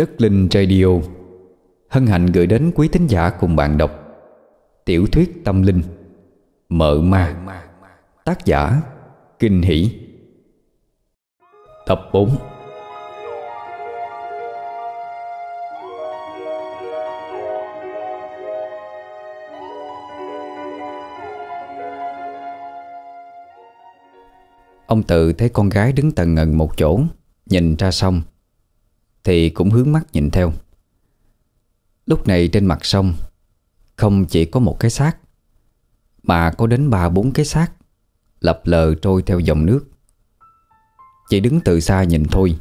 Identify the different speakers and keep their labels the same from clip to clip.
Speaker 1: Đất Linh Radio. Hân hạnh gửi đến quý thính giả cùng bạn đọc Tiểu thuyết tâm linh, Mợ ma. Tác giả Kinh Hỷ. Tập 4 Ông tự thấy con gái đứng tần ngần một chỗ, Nhìn ra sông. Thì cũng hướng mắt nhìn theo. Lúc này trên mặt sông, Không chỉ có một cái xác, Mà có đến ba bốn cái xác Lập lờ trôi theo dòng nước. Chỉ đứng từ xa nhìn thôi,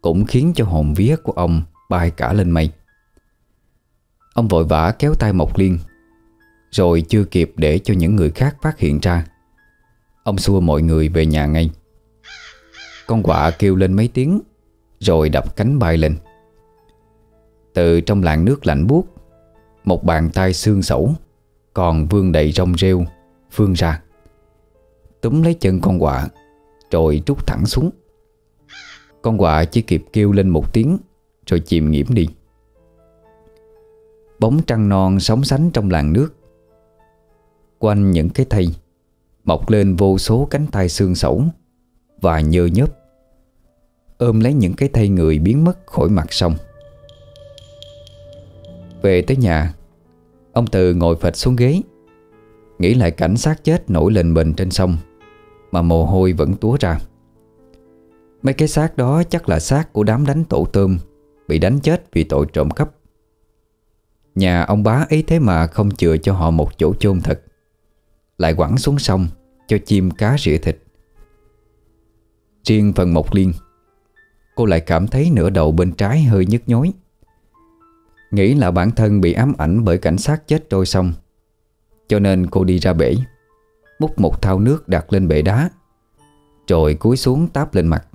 Speaker 1: Cũng khiến cho hồn vía của ông Bay cả lên mây. Ông vội vã kéo tay Mộc Liên, Rồi chưa kịp để cho những người khác phát hiện ra. Ông xua mọi người về nhà ngay. Con quạ kêu lên mấy tiếng rồi đập cánh bay lên. Từ trong làn nước lạnh buốt, Một bàn tay xương sẩu, Còn vương đầy rong rêu, Phương ra. Túm lấy chân con quạ, Rồi trút thẳng xuống. Con quạ chỉ kịp kêu lên một tiếng, Rồi chìm nghiễm đi. Bóng trăng non sóng sánh trong làn nước. Quanh những cái thây, Mọc lên vô số cánh tay xương sẩu Và nhơ nhớp. Ôm lấy những cái thây người biến mất khỏi mặt sông. Về tới nhà, Ông Từ ngồi phịch xuống ghế, Nghĩ lại cảnh xác chết nổi lên bình trên sông, Mà mồ hôi vẫn túa ra. Mấy cái xác đó chắc là xác của đám đánh tổ tôm, Bị đánh chết vì tội trộm cắp. Nhà ông bá ấy thế mà không chừa cho họ một chỗ chôn thật, lại quẳng xuống sông Cho chim cá rỉa thịt. Riêng phần Mộc Liên Cô lại cảm thấy nửa đầu bên trái hơi nhức nhối. Nghĩ là bản thân bị ám ảnh bởi cảnh sát chết trôi sông Cho nên cô đi ra bể, Múc một thao nước đặt lên bể đá, Rồi cúi xuống táp lên mặt.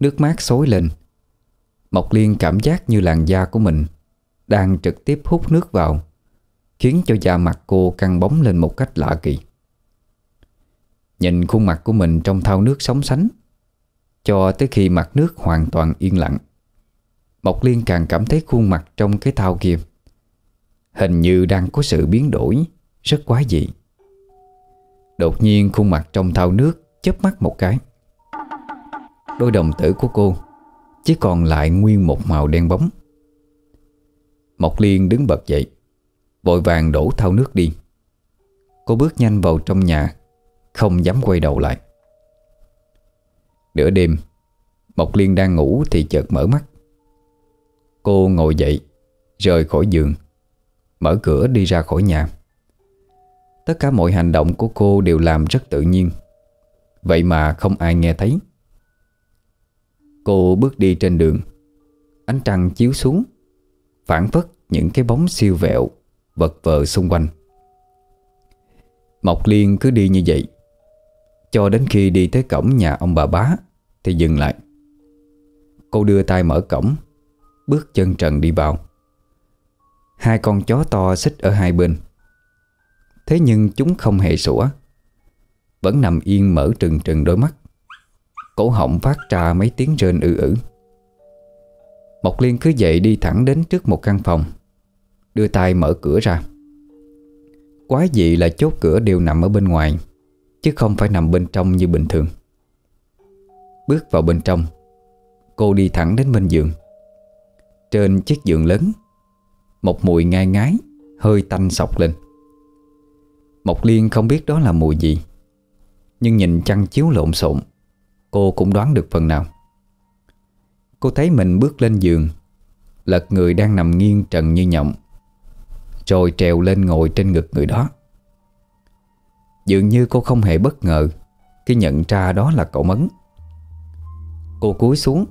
Speaker 1: Nước mát xối lên. Mộc Liên cảm giác như làn da của mình Đang trực tiếp hút nước vào, Khiến cho da mặt cô căng bóng lên một cách lạ kỳ. Nhìn khuôn mặt của mình trong thao nước sóng sánh cho tới khi mặt nước hoàn toàn yên lặng. Mộc Liên càng cảm thấy khuôn mặt trong cái thao kia Hình như đang có sự biến đổi Rất quái dị. Đột nhiên khuôn mặt trong thao nước chớp mắt một cái. Đôi đồng tử của cô Chỉ còn lại nguyên một màu đen bóng. Mộc Liên đứng bật dậy, Vội vàng đổ thau nước đi. Cô bước nhanh vào trong nhà, Không dám quay đầu lại. Nửa đêm, Mộc Liên đang ngủ thì chợt mở mắt. Cô ngồi dậy, Rời khỏi giường, Mở cửa đi ra khỏi nhà. Tất cả mọi hành động của cô đều làm rất tự nhiên. Vậy mà không ai nghe thấy. Cô bước đi trên đường, Ánh trăng chiếu xuống, Phản phất những cái bóng siêu vẹo, vật vờ xung quanh. Mộc Liên cứ đi như vậy. Cho đến khi đi tới cổng nhà ông bà bá, Thì dừng lại. Cô đưa tay mở cổng, Bước chân trần đi vào. Hai con chó to xích ở hai bên. Thế nhưng chúng không hề sủa, Vẫn nằm yên mở trừng trừng đôi mắt. Cổ họng phát ra mấy tiếng rên ư ử. Mộc Liên cứ dậy đi thẳng đến trước một căn phòng, Đưa tay mở cửa ra. Quái dị là chốt cửa đều nằm ở bên ngoài. Chứ không phải nằm bên trong như bình thường. Bước vào bên trong, Cô đi thẳng đến bên giường. Trên chiếc giường lớn, Một mùi ngai ngái, Hơi tanh sọc lên. Mộc Liên không biết đó là mùi gì, Nhưng nhìn chăn chiếu lộn xộn, Cô cũng đoán được phần nào. Cô thấy mình bước lên giường, Lật người đang nằm nghiêng trần như nhộng, rồi trèo lên ngồi trên ngực người đó. Dường như cô không hề bất ngờ Khi nhận ra đó là cậu Mấn. Cô cúi xuống,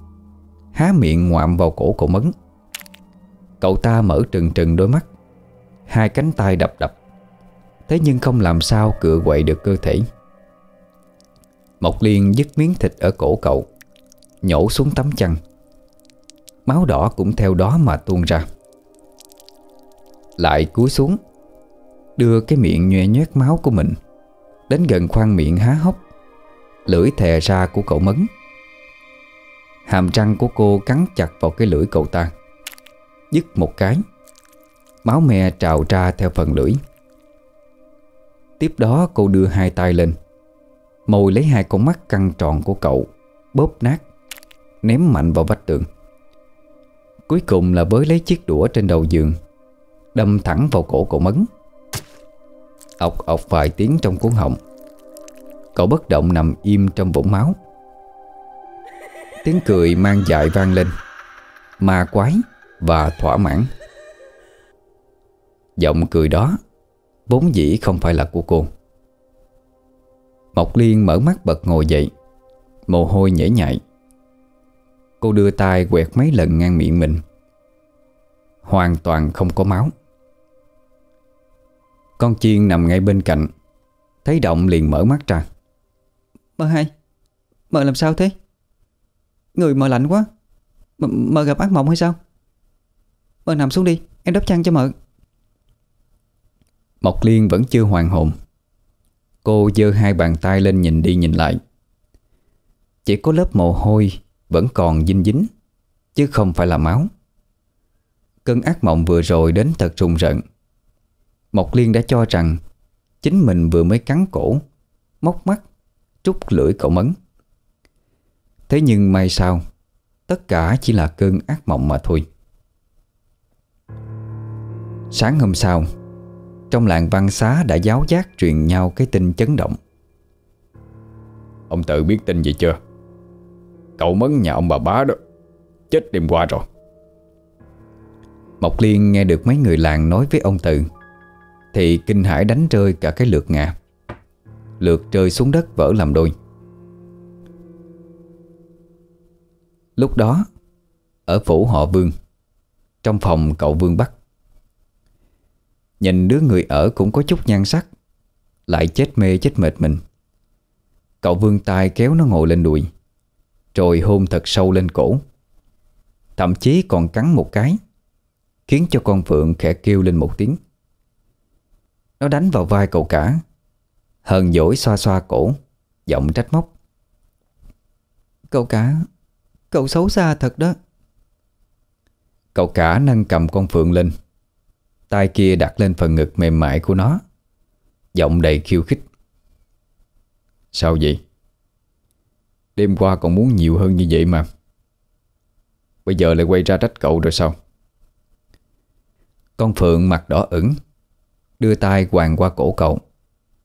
Speaker 1: Há miệng ngoạm vào cổ cậu Mấn. Cậu ta mở trừng trừng đôi mắt, Hai cánh tay đập đập. Thế nhưng không làm sao cựa quậy được cơ thể. Mộc Liên dứt miếng thịt ở cổ cậu, Nhổ xuống tấm chăn. Máu đỏ cũng theo đó mà tuôn ra. Lại cúi xuống, Đưa cái miệng nhoe nhoét máu của mình. Đến gần khoang miệng há hốc. Lưỡi thè ra của cậu Mấn. Hàm răng của cô cắn chặt vào cái lưỡi cậu ta. Dứt một cái. Máu me trào ra theo phần lưỡi. Tiếp đó cô đưa hai tay lên. Mồi lấy hai con mắt căng tròn của cậu, Bóp nát, Ném mạnh vào vách tường. Cuối cùng là bới lấy chiếc đũa trên đầu giường, Đâm thẳng vào cổ cậu Mấn ọc ọc vài tiếng trong cuốn họng. Cậu bất động nằm im trong vũng máu. Tiếng cười mang dại vang lên, Ma quái và thỏa mãn. Giọng cười đó Vốn dĩ không phải là của cô. Mộc Liên mở mắt bật ngồi dậy, Mồ hôi nhễ nhại. Cô đưa tay quẹt mấy lần ngang miệng mình. Hoàn toàn không có máu. Con chiên nằm ngay bên cạnh. Thấy động liền mở mắt ra. Mơ hai Mơ làm sao thế? Người mơ lạnh quá. M Mơ gặp ác mộng hay sao? Mơ nằm xuống đi Em đắp chăn cho mợ. Mộc Liên vẫn chưa hoàn hồn. Cô giơ hai bàn tay lên nhìn đi nhìn lại. Chỉ có lớp mồ hôi Vẫn còn dinh dính Chứ không phải là máu. Cơn ác mộng vừa rồi đến thật rùng rợn Mộc Liên đã cho rằng Chính mình vừa mới cắn cổ Móc mắt Trút lưỡi cậu mấn. Thế nhưng may sao Tất cả chỉ là cơn ác mộng mà thôi. Sáng hôm sau Trong làng văn xá đã giáo giác truyền nhau cái tin chấn động.
Speaker 2: Ông tự biết tin gì chưa? Cậu mấn nhà ông bà bá đó Chết đêm qua rồi.
Speaker 1: Mộc Liên nghe được mấy người làng nói với ông Tự thì kinh hải đánh rơi cả cái lượt ngà. Lượt rơi xuống đất vỡ làm đôi. Lúc đó, Ở phủ họ Vương, Trong phòng cậu Vương Bắc, Nhìn đứa người ở cũng có chút nhan sắc, Lại chết mê chết mệt mình. Cậu vương tay kéo nó ngồi lên đùi, Rồi hôn thật sâu lên cổ. Thậm chí còn cắn một cái, Khiến cho con Phượng khẽ kêu lên một tiếng. Nó đánh vào vai cậu cả. Hờn dỗi xoa xoa cổ, Giọng trách móc. Cậu cả, Cậu xấu xa thật đó. Cậu cả nâng cầm con Phượng lên. Tay kia đặt lên phần ngực mềm mại của nó. Giọng đầy khiêu khích. Sao vậy? Đêm qua còn muốn nhiều hơn như vậy mà. Bây giờ lại quay ra trách cậu rồi sao? Con Phượng mặt đỏ ửng. Đưa tay quàng qua cổ cậu.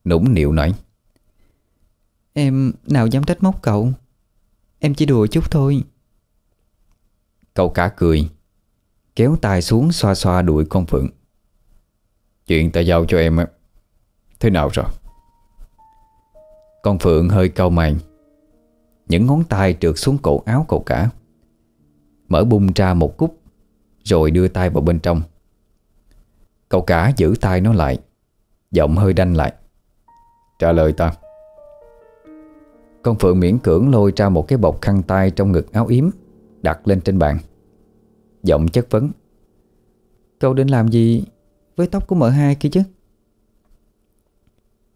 Speaker 1: Nũng nịu nói. Em nào dám trách móc cậu? Em chỉ đùa chút thôi. Cậu cả cười. Kéo tay xuống xoa xoa đuổi con Phượng. Chuyện ta giao cho em á Thế nào rồi? Con Phượng hơi cau mày. Những ngón tay trượt xuống cổ áo cậu cả. Mở bung ra một cúc Rồi đưa tay vào bên trong Cậu cả giữ tay nó lại, Giọng hơi đanh lại. Trả lời ta. Con Phượng miễn cưỡng lôi ra một cái bọc khăn tay Trong ngực áo yếm, Đặt lên trên bàn. Giọng chất vấn. Cậu định làm gì với tóc của mợ hai kia chứ?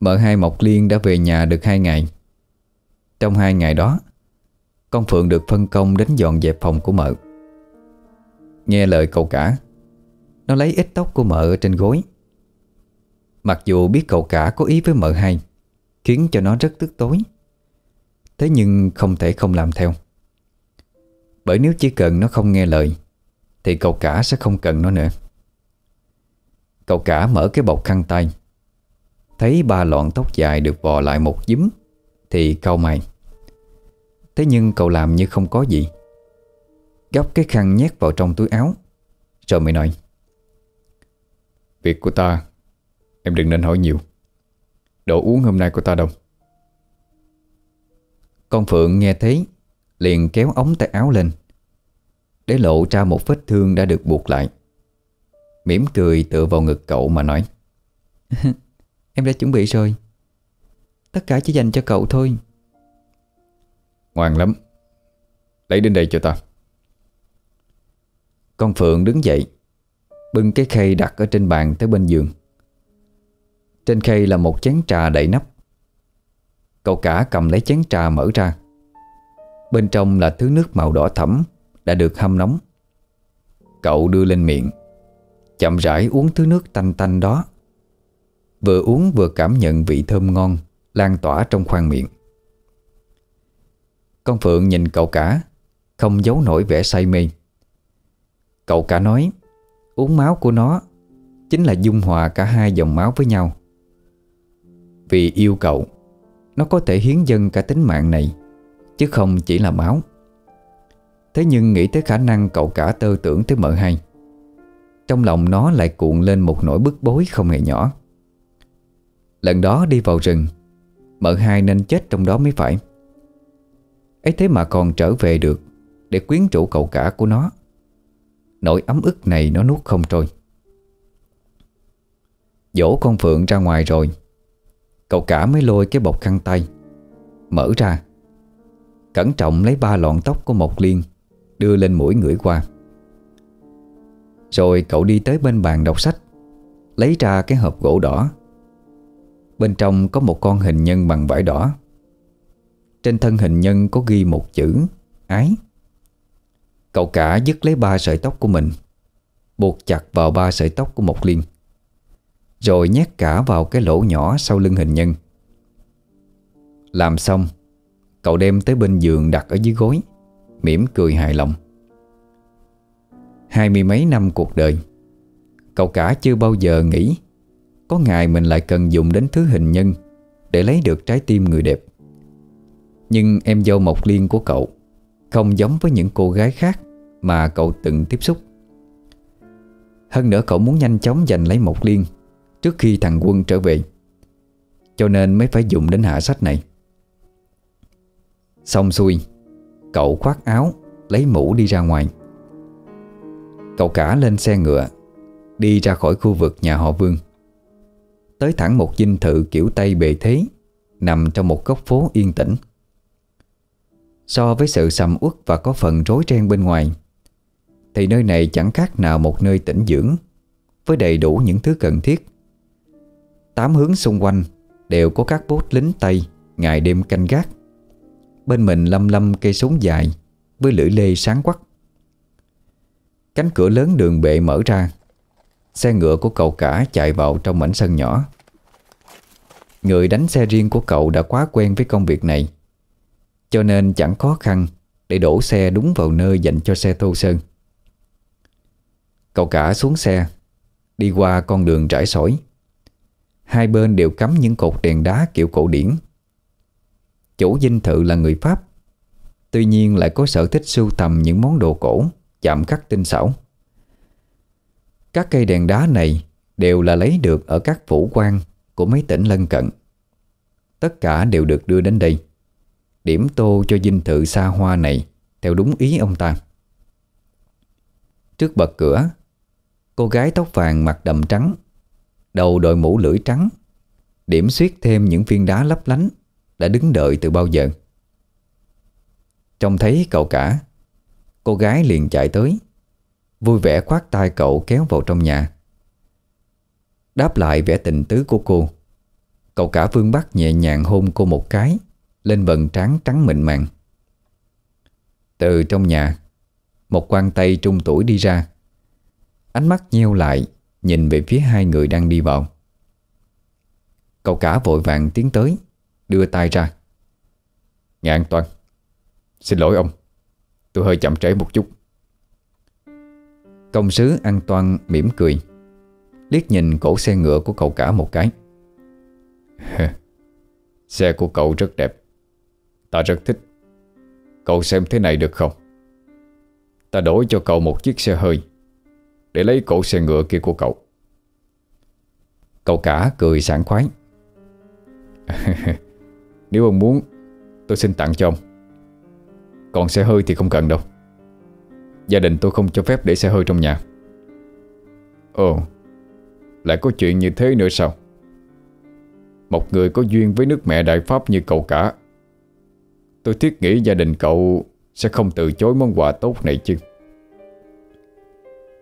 Speaker 1: Mợ hai Mộc Liên đã về nhà được hai ngày. Trong hai ngày đó, Con Phượng được phân công đến dọn dẹp phòng của mợ. Nghe lời cậu cả nó lấy ít tóc của mợ ở trên gối. Mặc dù biết cậu cả có ý với mợ hai Khiến cho nó rất tức tối. Thế nhưng không thể không làm theo. Bởi nếu chỉ cần nó không nghe lời Thì cậu cả sẽ không cần nó nữa. Cậu cả mở cái bọc khăn tay Thấy ba lọn tóc dài được vò lại một dím, Thì cau mày. Thế nhưng cậu làm như không có gì. Gấp cái khăn nhét vào trong túi áo Rồi mới nói. Việc của ta Em đừng nên hỏi nhiều. Đồ uống hôm nay của ta đâu? Con Phượng nghe thấy Liền kéo ống tay áo lên Để lộ ra một vết thương đã được buộc lại. Mỉm cười tựa vào ngực cậu mà nói Em đã chuẩn bị rồi. Tất cả chỉ dành cho cậu thôi.
Speaker 2: Ngoan lắm. Lấy đến đây cho ta.
Speaker 1: Con Phượng đứng dậy Bưng cái khay đặt ở trên bàn tới bên giường. Trên khay là một chén trà đầy nắp. Cậu cả cầm lấy chén trà mở ra. Bên trong là thứ nước màu đỏ thẫm Đã được hâm nóng. Cậu đưa lên miệng, Chậm rãi uống thứ nước tanh tanh đó. Vừa uống vừa cảm nhận vị thơm ngon Lan tỏa trong khoang miệng. Con Phượng nhìn cậu cả, Không giấu nổi vẻ say mê. Cậu cả nói Uống máu của nó. Chính là dung hòa cả hai dòng máu với nhau. Vì yêu cậu, Nó có thể hiến dân cả tính mạng này, Chứ không chỉ là máu. Thế nhưng nghĩ tới khả năng cậu cả tơ tưởng tới mợ hai, Trong lòng nó lại cuộn lên một nỗi bức bối không hề nhỏ. Lần đó đi vào rừng, Mợ hai nên chết trong đó mới phải. Ấy thế mà còn trở về được Để quyến rũ cậu cả của nó. Nỗi ấm ức này nó nuốt không trôi. Dỗ con Phượng ra ngoài rồi. Cậu cả mới lôi cái bọc khăn tay, Mở ra. Cẩn trọng lấy ba lọn tóc của Mộc Liên, Đưa lên mũi ngửi qua. Rồi cậu đi tới bên bàn đọc sách, Lấy ra cái hộp gỗ đỏ. Bên trong có một con hình nhân bằng vải đỏ. Trên thân hình nhân có ghi một chữ, Ái. Cậu cả dứt lấy ba sợi tóc của mình, Buộc chặt vào ba sợi tóc của Mộc Liên, Rồi nhét cả vào cái lỗ nhỏ sau lưng hình nhân. Làm xong, Cậu đem tới bên giường đặt ở dưới gối, mỉm cười hài lòng. Hai mươi mấy năm cuộc đời, Cậu cả chưa bao giờ nghĩ Có ngày mình lại cần dùng đến thứ hình nhân Để lấy được trái tim người đẹp. Nhưng em dâu Mộc Liên của cậu không giống với những cô gái khác Mà cậu từng tiếp xúc. Hơn nữa cậu muốn nhanh chóng giành lấy một Liên Trước khi thằng Quân trở về, Cho nên mới phải dùng đến hạ sách này. Xong xuôi, Cậu khoác áo, Lấy mũ đi ra ngoài. Cậu cả lên xe ngựa, Đi ra khỏi khu vực nhà họ Vương. Tới thẳng một dinh thự kiểu Tây bề thế, Nằm trong một góc phố yên tĩnh. So với sự sầm uất và có phần rối ren bên ngoài. Thì nơi này chẳng khác nào một nơi tĩnh dưỡng, Với đầy đủ những thứ cần thiết. Tám hướng xung quanh Đều có các bốt lính Tây Ngày đêm canh gác. Bên mình lâm lâm cây súng dài Với lưỡi lê sáng quắc. Cánh cửa lớn đường bệ mở ra, Xe ngựa của cậu cả chạy vào trong mảnh sân nhỏ. Người đánh xe riêng của cậu đã quá quen với công việc này. Cho nên chẳng khó khăn Để đổ xe đúng vào nơi dành cho xe thô sơn Cậu cả xuống xe, Đi qua con đường trải sỏi. Hai bên đều cắm những cột đèn đá kiểu cổ điển. Chủ dinh thự là người Pháp. Tuy nhiên lại có sở thích sưu tầm những món đồ cổ, Chạm khắc tinh xảo. Các cây đèn đá này Đều là lấy được ở các phủ quan Của mấy tỉnh lân cận. Tất cả đều được đưa đến đây. Điểm tô cho dinh thự xa hoa này, Theo đúng ý ông ta. Trước bậc cửa, Cô gái tóc vàng mặc đậm trắng, Đầu đội mũ lưỡi trắng, Điểm xuyết thêm những viên đá lấp lánh, đã đứng đợi từ bao giờ. Trông thấy cậu cả, Cô gái liền chạy tới, Vui vẻ khoát tay cậu kéo vào trong nhà. Đáp lại vẻ tình tứ của cô, Cậu cả vương bắt nhẹ nhàng hôn cô một cái lên bận trán trắng mịn màng. Từ trong nhà, Một quan tây trung tuổi đi ra. Ánh mắt nheo lại, Nhìn về phía hai người đang đi vào. Cậu cả vội vàng tiến tới, Đưa tay ra. Ngạn an toàn. Xin lỗi ông, Tôi hơi chậm trễ một chút. Công sứ an toàn mỉm cười, Liếc nhìn cổ xe ngựa của cậu cả một cái. Xe của cậu rất đẹp. Ta rất thích. Cậu xem thế này được không? Ta đổi cho cậu một chiếc xe hơi, Để lấy cổ xe ngựa kia của cậu. Cậu cả cười sảng khoái. Nếu ông muốn, Tôi xin tặng cho ông. Còn xe hơi thì không cần đâu. Gia đình tôi không cho phép để xe hơi trong nhà. Ồ, Lại có chuyện như thế nữa sao? Một người có duyên với nước mẹ Đại Pháp như cậu cả. Tôi thiết nghĩ gia đình cậu Sẽ không từ chối món quà tốt này chứ.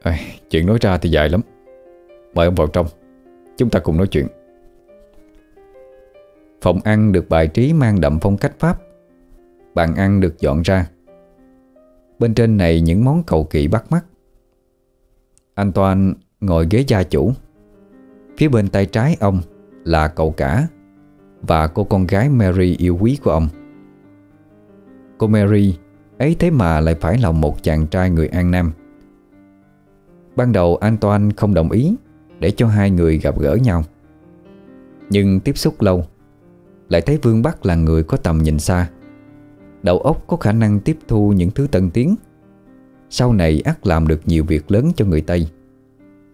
Speaker 1: À, Chuyện nói ra thì dài lắm. Mời ông vào trong. Chúng ta cùng nói chuyện. Phòng ăn được bài trí mang đậm phong cách Pháp. Bàn ăn được dọn ra. Bên trên này những món cầu kỳ bắt mắt. Anh toàn ngồi ghế gia chủ. Phía bên tay trái ông là cậu cả Và cô con gái Mary yêu quý của ông. Cô Mary. Ấy thế mà lại phải lòng một chàng trai người An Nam. Ban đầu Antoine không đồng ý Để cho hai người gặp gỡ nhau. Nhưng tiếp xúc lâu, Lại thấy Vương Bắc là người có tầm nhìn xa. Đầu óc có khả năng tiếp thu những thứ tân tiến. Sau này ắt làm được nhiều việc lớn cho người Tây,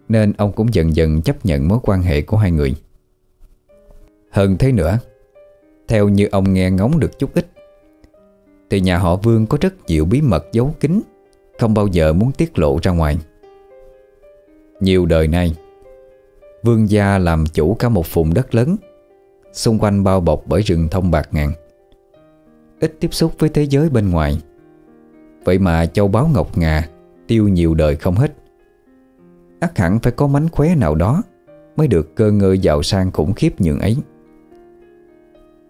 Speaker 1: Nên ông cũng dần dần chấp nhận mối quan hệ của hai người. Hơn thế nữa, Theo như ông nghe ngóng được chút ít thì nhà họ Vương có rất nhiều bí mật giấu kín, Không bao giờ muốn tiết lộ ra ngoài. Nhiều đời nay, Vương gia làm chủ cả một vùng đất lớn, Xung quanh bao bọc bởi rừng thông bạc ngàn. Ít tiếp xúc với thế giới bên ngoài. Vậy mà châu báu ngọc ngà Tiêu nhiều đời không hết. Ắt hẳn phải có mánh khóe nào đó Mới được cơ ngơi giàu sang khủng khiếp nhường ấy.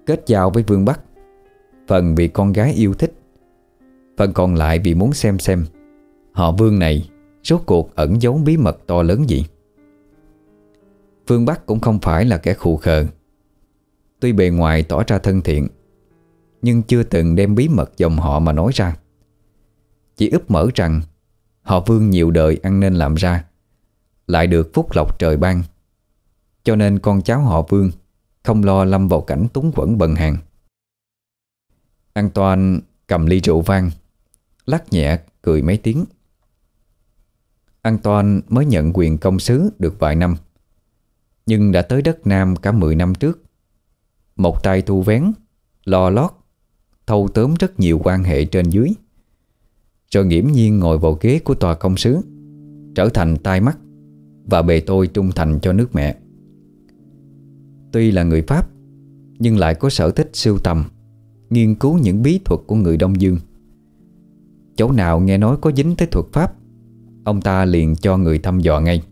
Speaker 1: Kết giao với Vương Bắc Phần vì con gái yêu thích, Phần còn lại vì muốn xem xem Họ Vương này Rốt cuộc ẩn giấu bí mật to lớn gì. Vương Bắc cũng không phải là kẻ khù khờ. Tuy bề ngoài tỏ ra thân thiện, Nhưng chưa từng đem bí mật dòng họ mà nói ra. Chỉ úp mở rằng Họ Vương nhiều đời ăn nên làm ra, Lại được phúc lộc trời ban. Cho nên con cháu họ Vương Không lo lâm vào cảnh túng quẫn bần hàng An Toàn cầm ly rượu vang, Lắc nhẹ cười mấy tiếng. An Toàn mới nhận quyền công sứ được vài năm, Nhưng đã tới đất Nam cả 10 năm trước. Một tay thu vén, Lo lót, Thâu tóm rất nhiều quan hệ trên dưới. Rồi nghiễm nhiên ngồi vào ghế của tòa công sứ, Trở thành tai mắt Và bề tôi trung thành cho nước mẹ. Tuy là người Pháp, Nhưng lại có sở thích siêu tầm. Nghiên cứu những bí thuật của người Đông Dương. Chỗ nào nghe nói có dính tới thuật Pháp, Ông ta liền cho người thăm dò ngay.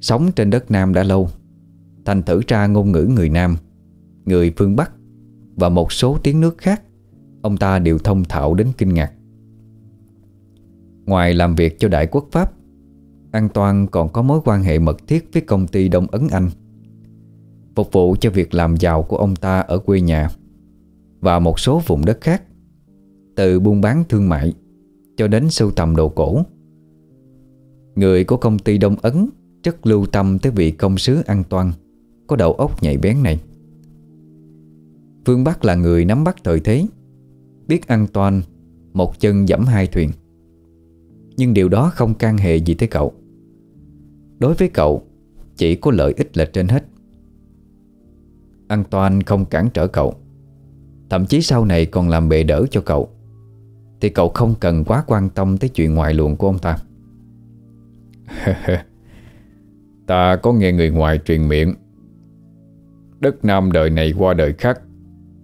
Speaker 1: Sống trên đất Nam đã lâu, Thành thử ra ngôn ngữ người Nam, Người phương Bắc Và một số tiếng nước khác, Ông ta đều thông thạo đến kinh ngạc. Ngoài làm việc cho Đại quốc Pháp, An toàn còn có mối quan hệ mật thiết với công ty Đông Ấn Anh, Phục vụ cho việc làm giàu của ông ta ở quê nhà. Và một số vùng đất khác, Từ buôn bán thương mại Cho đến sưu tầm đồ cổ. Người của công ty Đông Ấn Rất lưu tâm tới vị công sứ An toàn Có đầu óc nhạy bén này. Vương Bắc là người nắm bắt thời thế, Biết An toàn Một chân dẫm hai thuyền. Nhưng điều đó không can hệ gì tới cậu. Đối với cậu, Chỉ có lợi ích là trên hết. An toàn không cản trở cậu. Thậm chí sau này còn làm bệ đỡ cho cậu. Thì cậu không cần quá quan tâm Tới chuyện ngoại luận của ông ta.
Speaker 2: Ta có nghe người ngoài truyền miệng. Đất Nam đời này qua đời khác,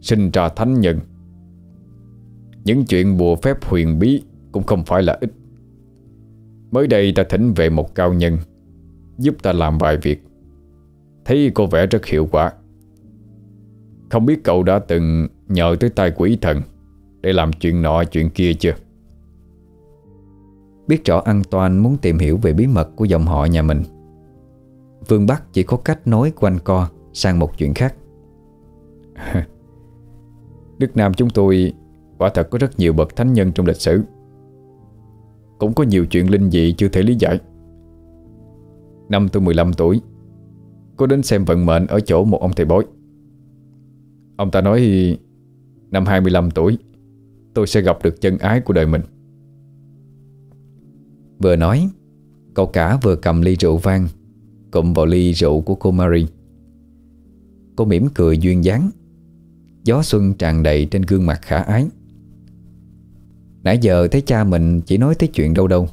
Speaker 2: Sinh ra thánh nhân. Những chuyện bùa phép huyền bí Cũng không phải là ít. Mới đây ta thỉnh về một cao nhân, Giúp ta làm vài việc. Thấy cô vẽ rất hiệu quả. Không biết cậu đã từng nhờ tới tay quỷ thần Để làm chuyện nọ chuyện kia chưa
Speaker 1: Biết rõ An Toàn muốn tìm hiểu về bí mật của dòng họ nhà mình, Vương Bắc chỉ có cách nói quanh co sang một chuyện khác.
Speaker 2: Đức Nam chúng tôi quả thật có rất nhiều bậc thánh nhân trong lịch sử, Cũng có nhiều chuyện linh dị chưa thể lý giải. Năm tôi 15 tuổi, Có đến xem vận mệnh ở chỗ một ông thầy bói. Ông ta nói Năm 25 tuổi, Tôi sẽ gặp được chân ái của đời mình.
Speaker 1: Vừa nói, Cậu cả vừa cầm ly rượu vang, Cụm vào ly rượu của cô Marie Cô mỉm cười duyên dáng, Gió xuân tràn đầy trên gương mặt khả ái. Nãy giờ thấy cha mình chỉ nói tới chuyện đâu đâu.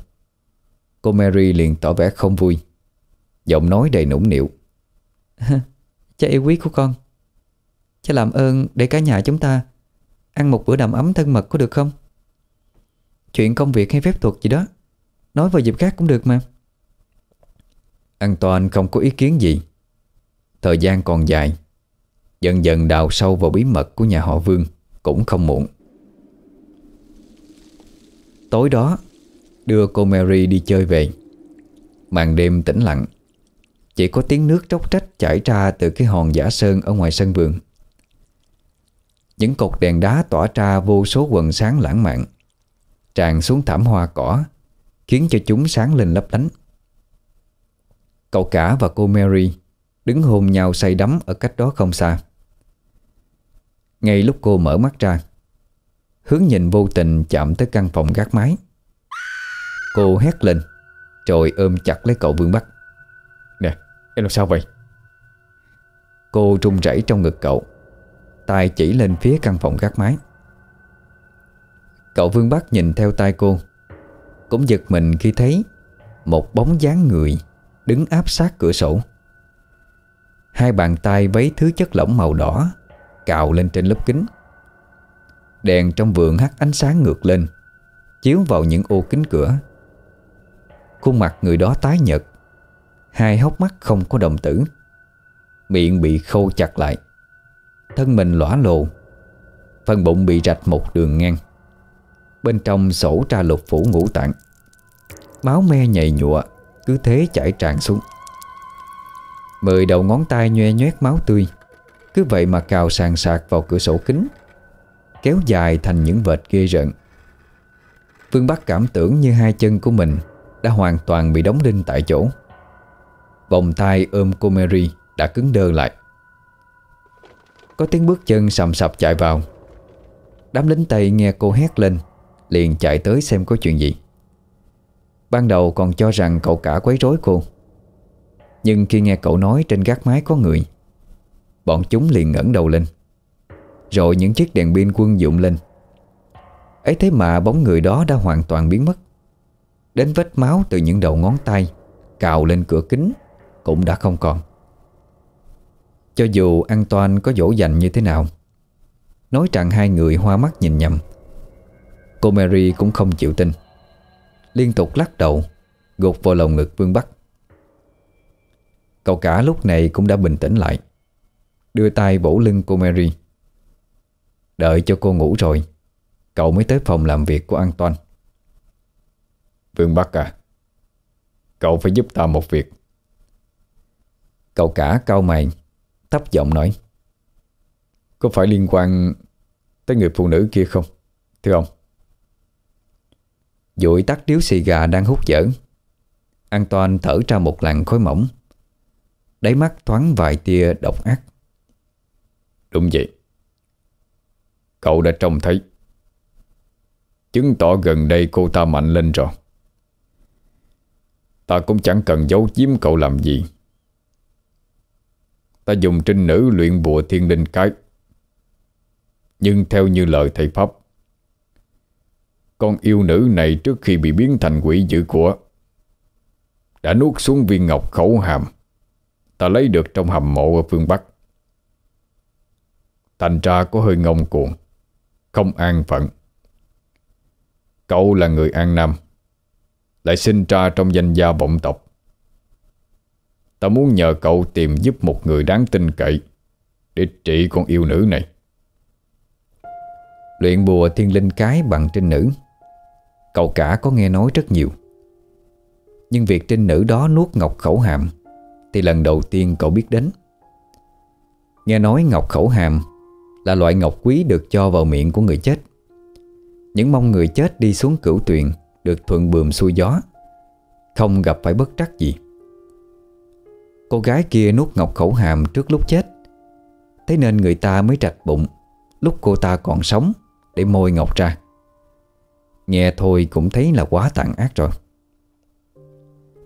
Speaker 1: Cô Mary liền tỏ vẻ không vui, Giọng nói đầy nũng nịu. Cha yêu quý của con. Cha làm ơn để cả nhà chúng ta Ăn một bữa đầm ấm thân mật có được không? Chuyện công việc hay phép thuật gì đó. Nói vào dịp khác cũng được mà. An Toàn không có ý kiến gì. Thời gian còn dài. Dần dần đào sâu vào bí mật của nhà họ Vương cũng không muộn. Tối đó, Đưa cô Mary đi chơi về. Màn đêm tĩnh lặng. Chỉ có tiếng nước tróc trách chảy ra Từ cái hòn giả sơn ở ngoài sân vườn. Những cột đèn đá tỏa ra vô số quần sáng lãng mạn Tràn xuống thảm hoa cỏ Khiến cho chúng sáng lên lấp lánh. Cậu cả và cô Mary Đứng hôn nhau say đắm Ở cách đó không xa. Ngay lúc cô mở mắt ra Hướng nhìn vô tình chạm tới căn phòng gác mái. Cô hét lên Rồi ôm chặt lấy cậu Vương Bắc Nè, em làm sao vậy? Cô run rẩy trong ngực cậu tay chỉ lên phía căn phòng gác mái. Cậu Vương Bắc nhìn theo tay cô, Cũng giật mình khi thấy Một bóng dáng người Đứng áp sát cửa sổ. Hai bàn tay vấy thứ chất lỏng màu đỏ Cào lên trên lớp kính. Đèn trong vườn hắt ánh sáng ngược lên, Chiếu vào những ô kính cửa. Khuôn mặt người đó tái nhợt, Hai hốc mắt không có đồng tử, Miệng bị khâu chặt lại. Thân mình lõa lộ, Phần bụng bị rạch một đường ngang. Bên trong sổ ra lục phủ ngũ tạng. Máu me nhầy nhụa Cứ thế chảy tràn xuống. Mười đầu ngón tay nhoe nhoét máu tươi. Cứ vậy mà cào sàn sạc vào cửa sổ kính Kéo dài thành những vệt ghê rợn. Phương Bắc cảm tưởng như hai chân của mình Đã hoàn toàn bị đóng đinh tại chỗ. Vòng tay ôm cô Mary Đã cứng đơ lại. Có tiếng bước chân sầm sập chạy vào. Đám lính Tây nghe cô hét lên, Liền chạy tới xem có chuyện gì. Ban đầu còn cho rằng cậu cả quấy rối cô. Nhưng khi nghe cậu nói trên gác mái có người, Bọn chúng liền ngẩng đầu lên. Rồi những chiếc đèn pin quân dụng lên. Ấy thế mà bóng người đó đã hoàn toàn biến mất. Đến vết máu từ những đầu ngón tay Cào lên cửa kính Cũng đã không còn. Cho dù An Toan có dỗ dành như thế nào Nói rằng hai người hoa mắt nhìn nhầm Cô Mary cũng không chịu tin. Liên tục lắc đầu Gục vào lồng ngực Vương Bắc. Cậu cả lúc này cũng đã bình tĩnh lại Đưa tay bổ lưng cô Mary. Đợi cho cô ngủ rồi Cậu mới tới phòng làm việc của An Toan
Speaker 2: Vương Bắc à Cậu phải giúp ta một việc.
Speaker 1: Cậu cả cao mày Thấp giọng nói.
Speaker 2: Có phải liên quan Tới người phụ nữ kia không, Thưa ông?
Speaker 1: Dụi tắt điếu xì gà đang hút dở. An Toàn thở ra một làn khói mỏng. Đáy mắt thoáng vài tia độc ác.
Speaker 2: Đúng vậy. Cậu đã trông thấy. Chứng tỏ gần đây cô ta mạnh lên rồi. Ta cũng chẳng cần giấu giếm cậu làm gì. Ta dùng trinh nữ luyện bùa thiên linh cái. Nhưng theo như lời thầy Pháp, Con yêu nữ này trước khi bị biến thành quỷ dữ của, Đã nuốt xuống viên ngọc khẩu hàm. Ta lấy được trong hầm mộ ở phương Bắc. Thành ra có hơi ngông cuồng, Không an phận. Cậu là người An Nam, Lại sinh ra trong danh gia vọng tộc. Ta muốn nhờ cậu tìm giúp một người đáng tin cậy Để trị con yêu nữ này.
Speaker 1: Luyện bùa thiên linh cái bằng trinh nữ. Cậu cả có nghe nói rất nhiều. Nhưng việc trinh nữ đó nuốt ngọc khẩu hàm Thì lần đầu tiên cậu biết đến. Nghe nói ngọc khẩu hàm Là loại ngọc quý được cho vào miệng của người chết. Những mong người chết đi xuống cửu tuyền Được thuận bườm xuôi gió, Không gặp phải bất trắc gì. Cô gái kia nuốt ngọc khẩu hàm trước lúc chết. Thế nên người ta mới trạch bụng, Lúc cô ta còn sống, Để môi ngọc ra. Nghe thôi cũng thấy là quá tàn ác rồi.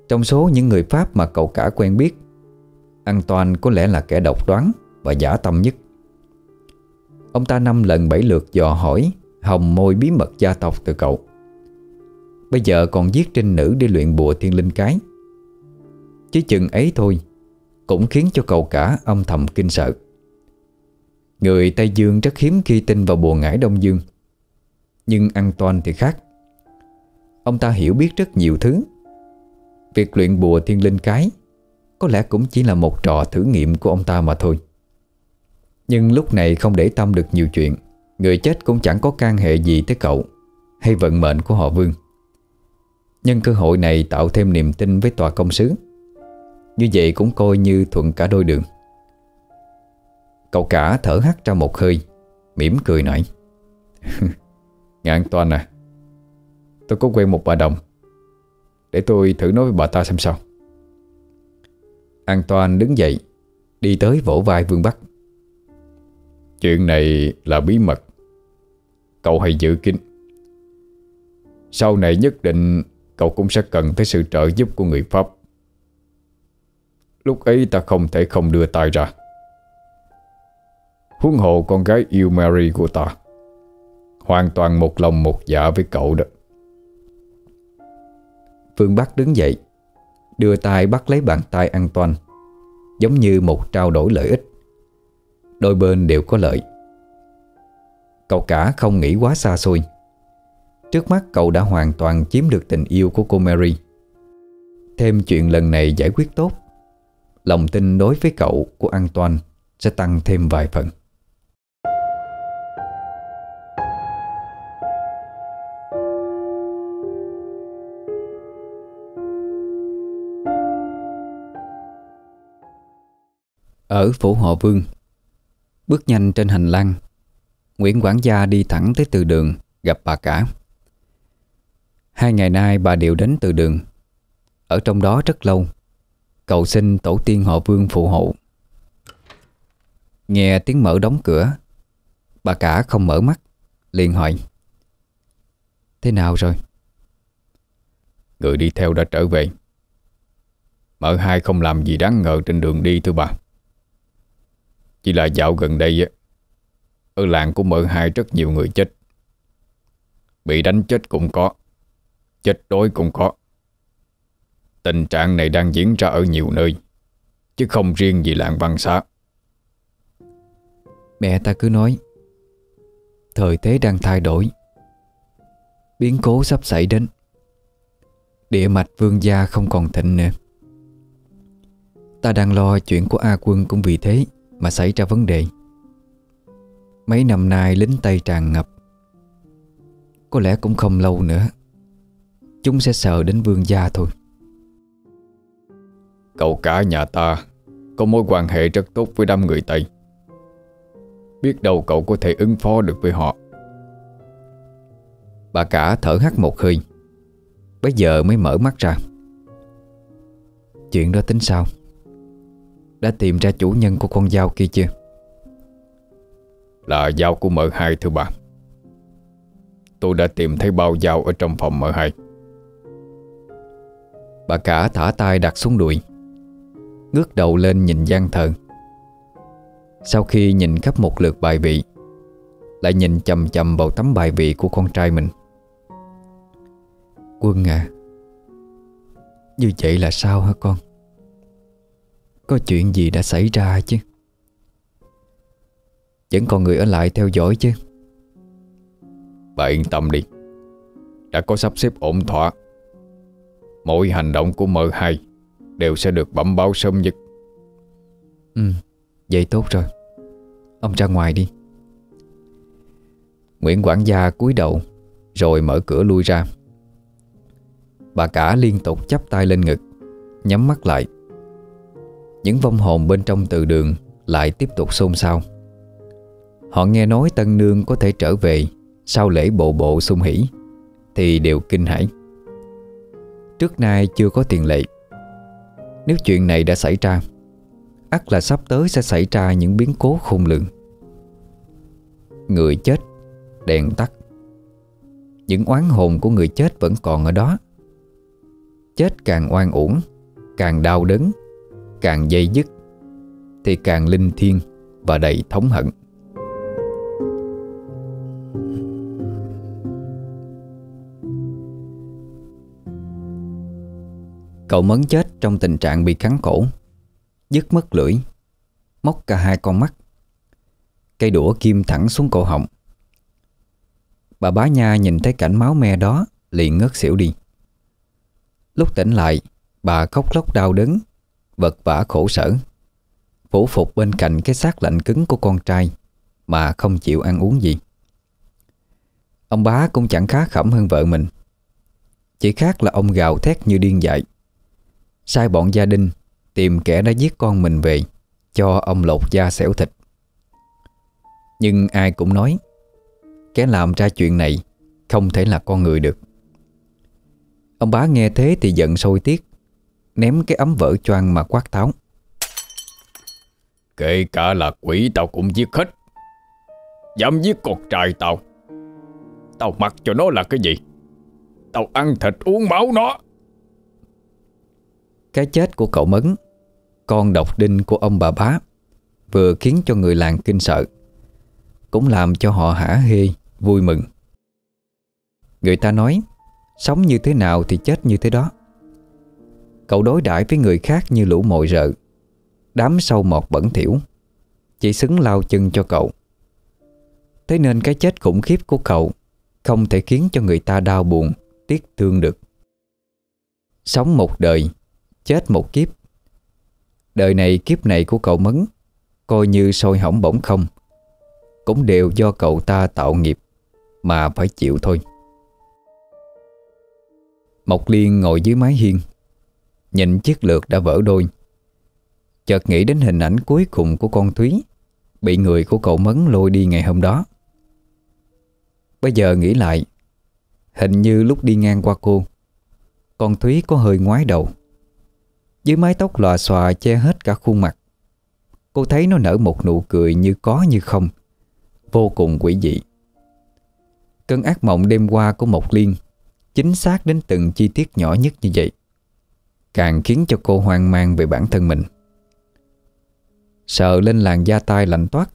Speaker 1: Trong số những người Pháp mà cậu cả quen biết, An Toàn có lẽ là kẻ độc đoán Và giả tâm nhất. Ông ta năm lần bảy lượt dò hỏi, Hồng môi bí mật gia tộc từ cậu. Bây giờ còn giết trinh nữ để luyện bùa thiên linh cái. Chứ chừng ấy thôi cũng khiến cho cậu cả âm thầm kinh sợ. Người Tây Dương rất hiếm khi tin vào bùa ngải Đông Dương. Nhưng An Toan thì khác. Ông ta hiểu biết rất nhiều thứ. Việc luyện bùa thiên linh cái Có lẽ cũng chỉ là một trò thử nghiệm của ông ta mà thôi. Nhưng lúc này không để tâm được nhiều chuyện, Người chết cũng chẳng có can hệ gì tới cậu Hay vận mệnh của họ Vương. Nhân cơ hội này tạo thêm niềm tin với tòa công sứ. Như vậy cũng coi như thuận cả đôi đường. Cậu cả thở hắt ra một hơi, mỉm cười nói Ngạn toàn à Tôi có quen một bà đồng. Để tôi thử nói với bà ta xem sao. An Toàn đứng dậy, Đi tới vỗ vai Vương Bắc.
Speaker 2: Chuyện này là bí mật. Cậu hãy giữ kín. Sau này nhất định Cậu cũng sẽ cần tới sự trợ giúp của người Pháp. Lúc ấy ta không thể không đưa tay ra. Huống hộ con gái yêu Mary của ta. Hoàn toàn một lòng một dạ với cậu đó.
Speaker 1: Phương Bắc đứng dậy, Đưa tay bắt lấy bàn tay an toàn Giống như một trao đổi lợi ích. Đôi bên đều có lợi. Cậu cả không nghĩ quá xa xôi. Trước mắt cậu đã hoàn toàn chiếm được tình yêu của cô Mary. Thêm chuyện lần này giải quyết tốt Lòng tin đối với cậu của An Toàn Sẽ tăng thêm vài phần. Ở phủ họ Vương, Bước nhanh trên hành lang, Nguyễn quản gia đi thẳng tới từ đường Gặp bà cả. Hai ngày nay bà đều đến từ đường. Ở trong đó rất lâu Cầu xin tổ tiên họ Vương phụ hộ. Nghe tiếng mở đóng cửa, Bà cả không mở mắt, liền hỏi, Thế nào rồi?
Speaker 2: Người đi theo đã trở về. Mở hai không làm gì đáng ngờ trên đường đi thưa bà. Chỉ là dạo gần đây Ở làng của mở hai rất nhiều người chết. Bị đánh chết cũng có, Chết đói cũng có. Tình trạng này đang diễn ra ở nhiều nơi, Chứ không riêng gì làng văn xá.
Speaker 1: Mẹ ta cứ nói, Thời thế đang thay đổi. Biến cố sắp xảy đến. Địa mạch vương gia không còn thịnh nữa. Ta đang lo chuyện của A quân cũng vì thế mà xảy ra vấn đề. Mấy năm nay lính Tây tràn ngập. Có lẽ cũng không lâu nữa, Chúng sẽ sợ đến vương gia thôi.
Speaker 2: Cậu cả nhà ta Có mối quan hệ rất tốt với đám người Tây. Biết đâu cậu có thể ứng phó được với họ.
Speaker 1: Bà cả thở hắt một hơi. Bây giờ mới mở mắt ra. Chuyện đó tính sao? Đã tìm ra chủ nhân của con dao kia chưa?
Speaker 2: Là dao của mợ hai, thưa bà. Tôi đã tìm thấy bao dao ở trong phòng mợ hai.
Speaker 1: Bà cả thả tay đặt xuống đùi. Ngước đầu lên nhìn gian thờ Sau khi nhìn khắp một lượt bài vị, Lại nhìn chầm chầm vào tấm bài vị của con trai mình. Quân à Như vậy là sao hả con? Có chuyện gì đã xảy ra chứ? Vẫn còn người ở lại theo dõi chứ?
Speaker 2: Bà yên tâm đi, Đã có sắp xếp ổn thỏa. Mỗi hành động của mợ hai Đều sẽ được bẩm báo sớm nhất.
Speaker 1: Ừ Vậy tốt rồi. Ông ra ngoài đi. Nguyễn quản gia cúi đầu Rồi mở cửa lui ra. Bà cả liên tục chắp tay lên ngực Nhắm mắt lại. Những vong hồn bên trong từ đường Lại tiếp tục xôn xao. Họ nghe nói Tân Nương có thể trở về Sau lễ bộ bộ sung hỷ Thì đều kinh hãi. Trước nay chưa có tiền lệ nếu chuyện này đã xảy ra, ắt là sắp tới sẽ xảy ra những biến cố khôn lường. Người chết, Đèn tắt. Những oán hồn của người chết vẫn còn ở đó. Chết càng oan uổng, Càng đau đớn, Càng dây dứt, Thì càng linh thiêng Và đầy thống hận. Cậu mấn chết trong tình trạng bị cắn cổ. Dứt mất lưỡi, Móc cả hai con mắt. Cây đũa kim thẳng xuống cổ họng. Bà bá nha nhìn thấy cảnh máu me đó, Liền ngất xỉu đi. Lúc tỉnh lại, Bà khóc lóc đau đớn, Vật vả khổ sở. Phủ phục bên cạnh cái xác lạnh cứng của con trai, Mà không chịu ăn uống gì. Ông bá cũng chẳng khá khẩm hơn vợ mình. Chỉ khác là ông gào thét như điên dại. Sai bọn gia đình Tìm kẻ đã giết con mình về Cho ông lột da xẻo thịt. Nhưng ai cũng nói, Kẻ làm ra chuyện này Không thể là con người được. Ông bá nghe thế thì giận sôi tiết, Ném cái ấm vỡ choang mà quát tháo.
Speaker 2: Kể cả là quỷ tao cũng giết hết. Dám giết con trai tao. Tao mặc cho nó là cái gì? Tao ăn thịt uống máu nó.
Speaker 1: Cái chết của cậu Mấn. Con độc đinh của ông bà bá Vừa khiến cho người làng kinh sợ, Cũng làm cho họ hả hê, Vui mừng. Người ta nói, Sống như thế nào thì chết như thế đó. Cậu đối đãi với người khác như lũ mồi rợ. Đám sâu mọt bẩn thỉu, Chỉ xứng lao chân cho cậu. Thế nên cái chết khủng khiếp của cậu Không thể khiến cho người ta đau buồn, Tiếc thương được. Sống một đời Chết một kiếp. Đời này kiếp này của cậu Mấn, Coi như sôi hỏng bỗng không. Cũng đều do cậu ta tạo nghiệp Mà phải chịu thôi. Mộc Liên ngồi dưới mái hiên, Nhìn chiếc lược đã vỡ đôi. Chợt nghĩ đến hình ảnh cuối cùng của con Thúy Bị người của cậu Mấn lôi đi ngày hôm đó. Bây giờ nghĩ lại, Hình như lúc đi ngang qua cô, Con Thúy có hơi ngoái đầu. Dưới mái tóc lòa xòa che hết cả khuôn mặt, Cô thấy nó nở một nụ cười như có như không. Vô cùng quỷ dị. Cơn ác mộng đêm qua của Mộc Liên Chính xác đến từng chi tiết nhỏ nhất như vậy, Càng khiến cho cô hoang mang về bản thân mình. Sợ lên làn da tai lạnh toát,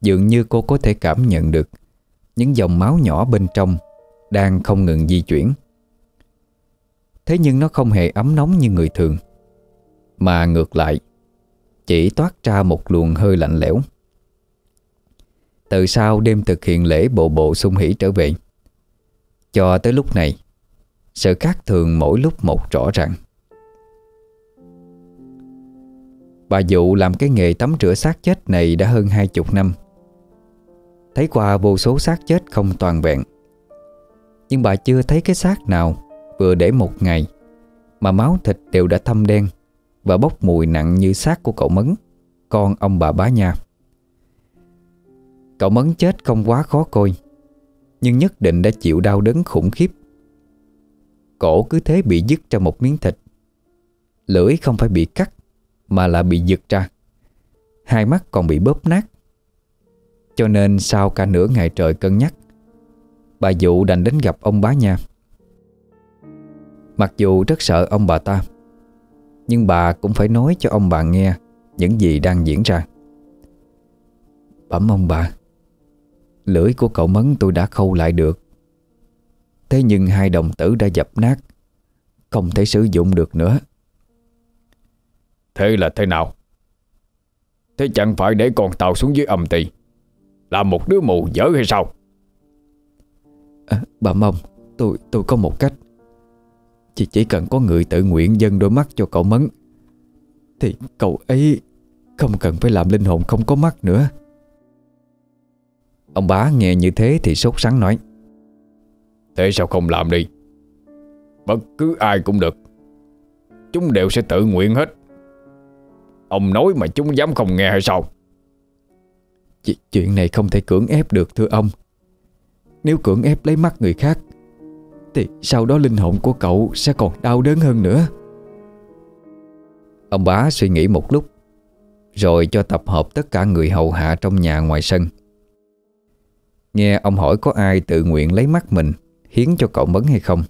Speaker 1: Dường như cô có thể cảm nhận được Những dòng máu nhỏ bên trong Đang không ngừng di chuyển. Thế nhưng nó không hề ấm nóng như người thường. Mà ngược lại, Chỉ toát ra một luồng hơi lạnh lẽo. Từ sau đêm thực hiện lễ bộ bộ sung hỷ trở về, Cho tới lúc này, Sự khác thường mỗi lúc một rõ ràng. Bà Dụ làm cái nghề tắm rửa xác chết này đã hơn hai chục năm. Thấy qua vô số xác chết không toàn vẹn, Nhưng bà chưa thấy cái xác nào Vừa để một ngày, Mà máu thịt đều đã thâm đen Và bốc mùi nặng như xác của cậu Mấn, Con ông bà bá nha. Cậu Mấn chết không quá khó coi, Nhưng nhất định đã chịu đau đớn khủng khiếp. Cổ cứ thế bị dứt ra một miếng thịt. Lưỡi không phải bị cắt, mà là bị giật ra. Hai mắt còn bị bóp nát. Cho nên sau cả nửa ngày trời cân nhắc, Bà Dụ đành đến gặp ông bá nha. Mặc dù rất sợ ông bà ta Nhưng bà cũng phải nói cho ông bà nghe Những gì đang diễn ra. Bẩm ông bà Lưỡi của cậu Mấn tôi đã khâu lại được. Thế nhưng hai đồng tử đã dập nát Không thể sử dụng được nữa.
Speaker 2: Thế là thế nào? Thế chẳng phải để con tàu xuống dưới âm tỳ Làm một đứa mù dở hay sao?
Speaker 1: À, Bà Mông Tôi tôi có một cách Chỉ chỉ cần có người tự nguyện dâng đôi mắt cho cậu Mấn Thì cậu ấy Không cần phải làm linh hồn không có mắt nữa. Ông bá nghe như thế thì sốt sắng nói
Speaker 2: Thế sao không làm đi? Bất cứ ai cũng được. Chúng đều sẽ tự nguyện hết. Ông nói mà chúng dám không nghe hay sao?
Speaker 1: Ch Chuyện này không thể cưỡng ép được thưa ông. Nếu cưỡng ép lấy mắt người khác thì sau đó linh hồn của cậu Sẽ còn đau đớn hơn nữa. Ông bá suy nghĩ một lúc, Rồi cho tập hợp tất cả người hầu hạ trong nhà ngoài sân. Nghe ông hỏi có ai tự nguyện lấy mắt mình, Hiến cho cậu mấn hay không,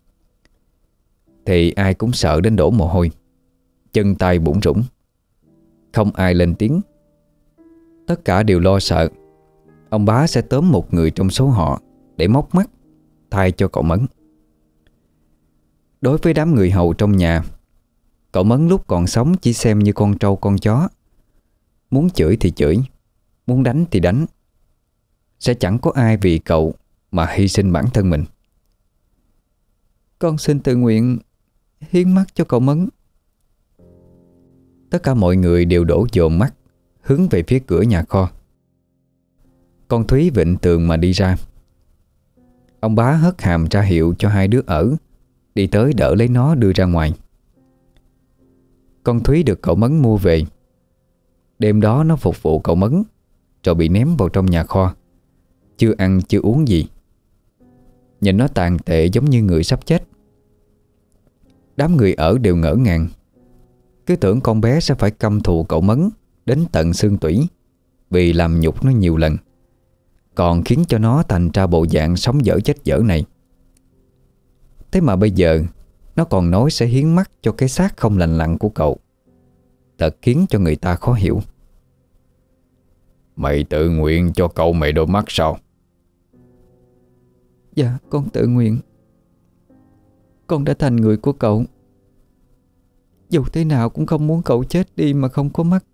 Speaker 1: Thì ai cũng sợ đến đổ mồ hôi, Chân tay bụng rủng không ai lên tiếng. Tất cả đều lo sợ. Ông bá sẽ tóm một người trong số họ Để móc mắt, Thay cho cậu Mấn Đối với đám người hầu trong nhà, Cậu Mấn lúc còn sống Chỉ xem như con trâu con chó. Muốn chửi thì chửi, Muốn đánh thì đánh. Sẽ chẳng có ai vì cậu Mà hy sinh bản thân mình. Con xin tự nguyện Hiến mắt cho cậu Mấn. Tất cả mọi người đều đổ dồn mắt, Hướng về phía cửa nhà kho. Con Thúy vịnh tường mà đi ra. Ông bá hất hàm ra hiệu cho hai đứa ở. Đi tới đỡ lấy nó đưa ra ngoài. Con Thúy được cậu Mấn mua về. Đêm đó nó phục vụ cậu Mấn Rồi bị ném vào trong nhà kho. Chưa ăn, chưa uống gì. Nhìn nó tàn tệ giống như người sắp chết. Đám người ở đều ngỡ ngàng. Cứ tưởng con bé sẽ phải căm thù cậu Mấn Đến tận xương tủy Vì làm nhục nó nhiều lần, Còn khiến cho nó thành ra bộ dạng sống dở chết dở này. Thế mà bây giờ Nó còn nói sẽ hiến mắt cho cái xác không lành lặn của cậu. Thật khiến cho người ta khó hiểu.
Speaker 2: Mày tự nguyện cho cậu mày đôi mắt sao?
Speaker 3: Dạ con tự nguyện. Con đã thành người của cậu. Dù thế nào cũng không muốn cậu chết đi mà không có mắt.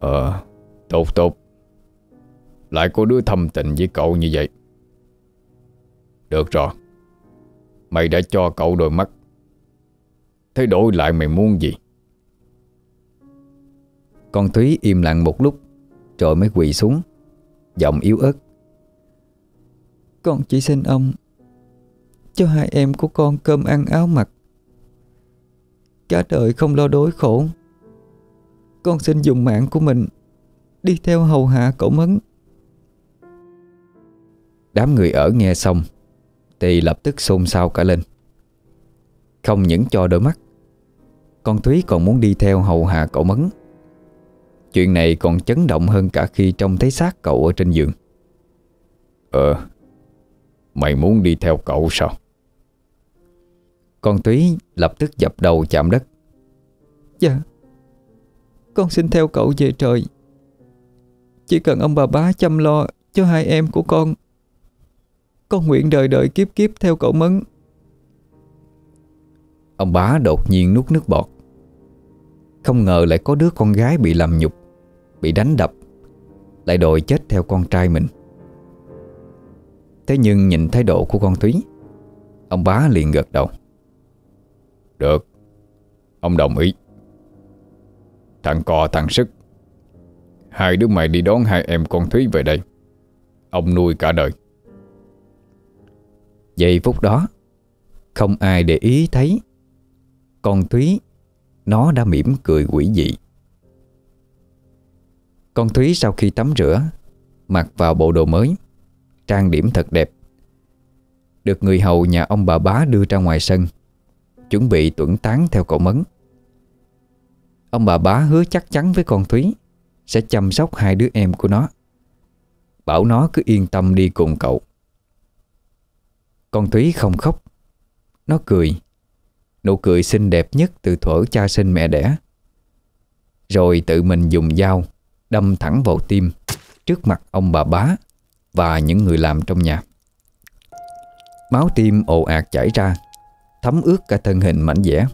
Speaker 2: Ờ Tốt tốt. Lại có đứa thâm tình với cậu như vậy. Được rồi Mày đã cho cậu đôi mắt. Thế đổi lại mày muốn gì?
Speaker 1: Con Thúy im lặng một lúc, Rồi mới quỳ xuống, Giọng yếu ớt.
Speaker 3: Con chỉ xin ông Cho hai em của con cơm ăn áo mặc. Cả đời không lo đối khổ. Con xin dùng mạng của mình Đi theo hầu hạ cậu Mấn.
Speaker 1: Đám người ở nghe xong thì lập tức xôn xao cả lên. Không những cho đôi mắt Con Thúy còn muốn đi theo hầu hạ cậu Mấn. Chuyện này còn chấn động hơn cả khi trông thấy xác cậu ở trên giường.
Speaker 2: Ờ Mày muốn đi theo cậu sao?
Speaker 1: Con Thúy lập tức dập đầu chạm đất.
Speaker 3: Dạ Con xin theo cậu về trời. Chỉ cần ông bà bá chăm lo Cho hai em của con Con nguyện đời đời kiếp kiếp theo cậu Mấn.
Speaker 1: Ông bá đột nhiên nuốt nước bọt. Không ngờ lại có đứa con gái bị làm nhục Bị đánh đập Lại đòi chết theo con trai mình. Thế nhưng nhìn thái độ của con Thúy Ông bá liền gật đầu.
Speaker 2: Được Ông đồng ý. Thằng cò thằng sức Hai đứa mày đi đón hai em con Thúy về đây. Ông nuôi cả đời
Speaker 1: vậy phút đó, Không ai để ý thấy. Con Thúy, Nó đã mỉm cười quỷ dị. Con Thúy sau khi tắm rửa, Mặc vào bộ đồ mới, Trang điểm thật đẹp, Được người hầu nhà ông bà bá đưa ra ngoài sân, Chuẩn bị tuẩn tán theo cậu Mấn. Ông bà bá hứa chắc chắn với con Thúy Sẽ chăm sóc hai đứa em của nó. Bảo nó cứ yên tâm đi cùng cậu. Con Thúy không khóc. Nó cười. Nụ cười xinh đẹp nhất từ thuở cha sinh mẹ đẻ. Rồi tự mình dùng dao Đâm thẳng vào tim Trước mặt ông bà bá Và những người làm trong nhà. Máu tim ồ ạt chảy ra, Thấm ướt cả thân hình mảnh vẽ.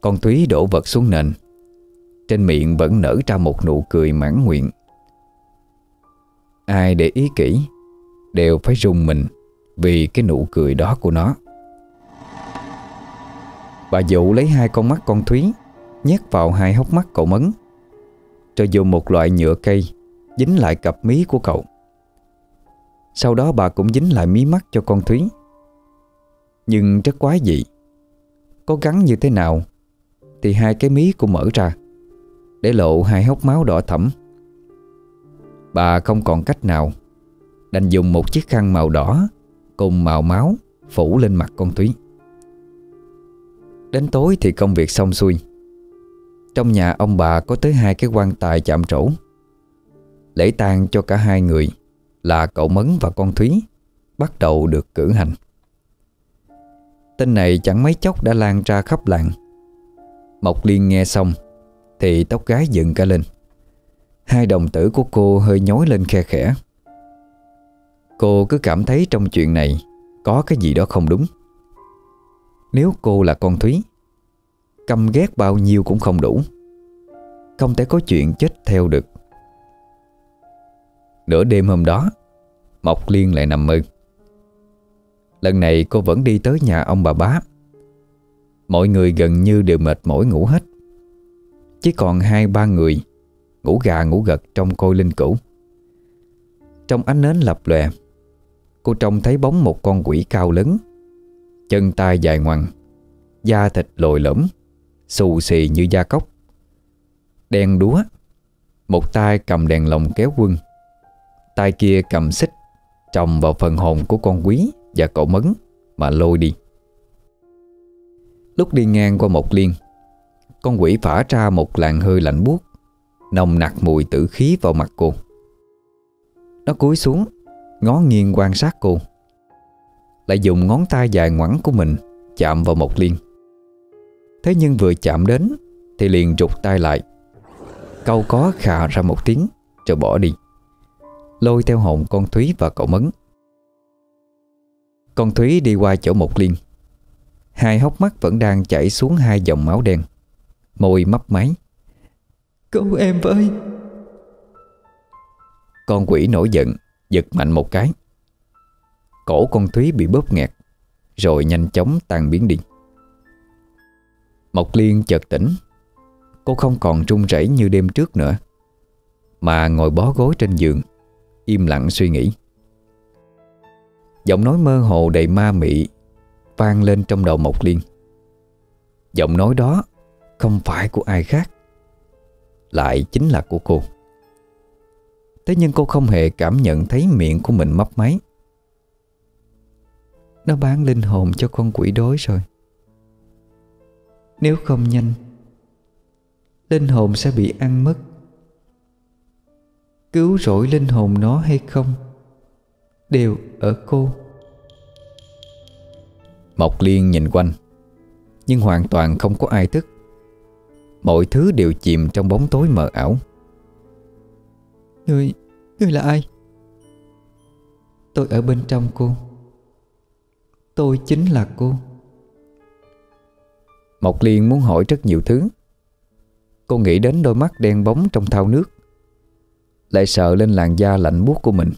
Speaker 1: Con Thúy đổ vật xuống nền. Trên miệng vẫn nở ra một nụ cười mãn nguyện. Ai để ý kỹ, Đều phải rùng mình. Vì cái nụ cười đó của nó. Bà dụ lấy hai con mắt con Thúy, Nhét vào hai hốc mắt cậu Mấn, Rồi dùng một loại nhựa cây Dính lại cặp mí của cậu. Sau đó bà cũng dính lại mí mắt cho con Thúy. Nhưng rất quái dị, Có gắn như thế nào Thì hai cái mí cũng mở ra Để lộ hai hốc máu đỏ thẫm. Bà không còn cách nào Đành dùng một chiếc khăn màu đỏ Cùng màu máu Phủ lên mặt con Thúy. Đến tối thì công việc xong xuôi. Trong nhà ông bà có tới hai cái quan tài chạm trổ. Lễ tang cho cả hai người Là cậu Mấn và con Thúy Bắt đầu được cử hành. Tin này chẳng mấy chốc đã lan ra khắp làng. Mộc Liên nghe xong Thì tóc gái dựng cả lên. Hai đồng tử của cô hơi nhói lên khe khẽ. Cô cứ cảm thấy trong chuyện này Có cái gì đó không đúng. Nếu cô là con Thúy, Căm ghét bao nhiêu cũng không đủ. Không thể có chuyện chết theo được. Nửa đêm hôm đó, Mộc Liên lại nằm mơ. Lần này cô vẫn đi tới nhà ông bà bá. Mọi người gần như đều mệt mỏi ngủ hết. Chỉ còn hai ba người, Ngủ gà ngủ gật trong côi linh cũ Trong ánh nến lập lòe Cô trông thấy bóng một con quỷ cao lớn. Chân tay dài ngoằng, Da thịt lồi lõm, Xù xì như da cốc Đen đúa, Một tay cầm đèn lồng kéo quân, tay kia cầm xích, Trồng vào phần hồn của con quý Và cậu mấn Mà lôi đi. Lúc đi ngang qua một liên, Con quỷ phả ra một làn hơi lạnh buốt, Nồng nặc mùi tử khí vào mặt cô. Nó cúi xuống Ngó nghiêng quan sát cô. Lại dùng ngón tay dài ngoắn của mình Chạm vào một liên Thế nhưng vừa chạm đến Thì liền rụt tay lại. Câu có khà ra một tiếng, Rồi bỏ đi. Lôi theo hồn con Thúy và cậu Mấn. Con Thúy đi qua chỗ một liên Hai hốc mắt vẫn đang chảy xuống hai dòng máu đen. Môi mấp máy.
Speaker 3: Cứu em với.
Speaker 1: Con quỷ nổi giận. Giật mạnh một cái. Cổ con Thúy bị bóp nghẹt, Rồi nhanh chóng tan biến đi. Mộc Liên chợt tỉnh. Cô không còn run rẩy như đêm trước nữa, Mà ngồi bó gối trên giường, Im lặng suy nghĩ. Giọng nói mơ hồ đầy ma mị Vang lên trong đầu Mộc Liên. Giọng nói đó Không phải của ai khác, Lại chính là của cô. Thế nhưng cô không hề cảm nhận thấy miệng của mình mấp máy.
Speaker 3: Nó bán linh hồn cho con quỷ đối rồi. Nếu không nhanh, Linh hồn sẽ bị ăn mất. Cứu rỗi linh hồn nó hay không Đều ở cô.
Speaker 1: Mộc Liên nhìn quanh, Nhưng hoàn toàn không có ai thức. Mọi thứ đều chìm trong bóng tối mờ ảo.
Speaker 3: Người, người là ai? Tôi ở bên trong cô. Tôi chính là cô.
Speaker 1: Mộc Liên muốn hỏi rất nhiều thứ. Cô nghĩ đến đôi mắt đen bóng trong thao nước. Lại sợ lên làn da lạnh buốt của mình.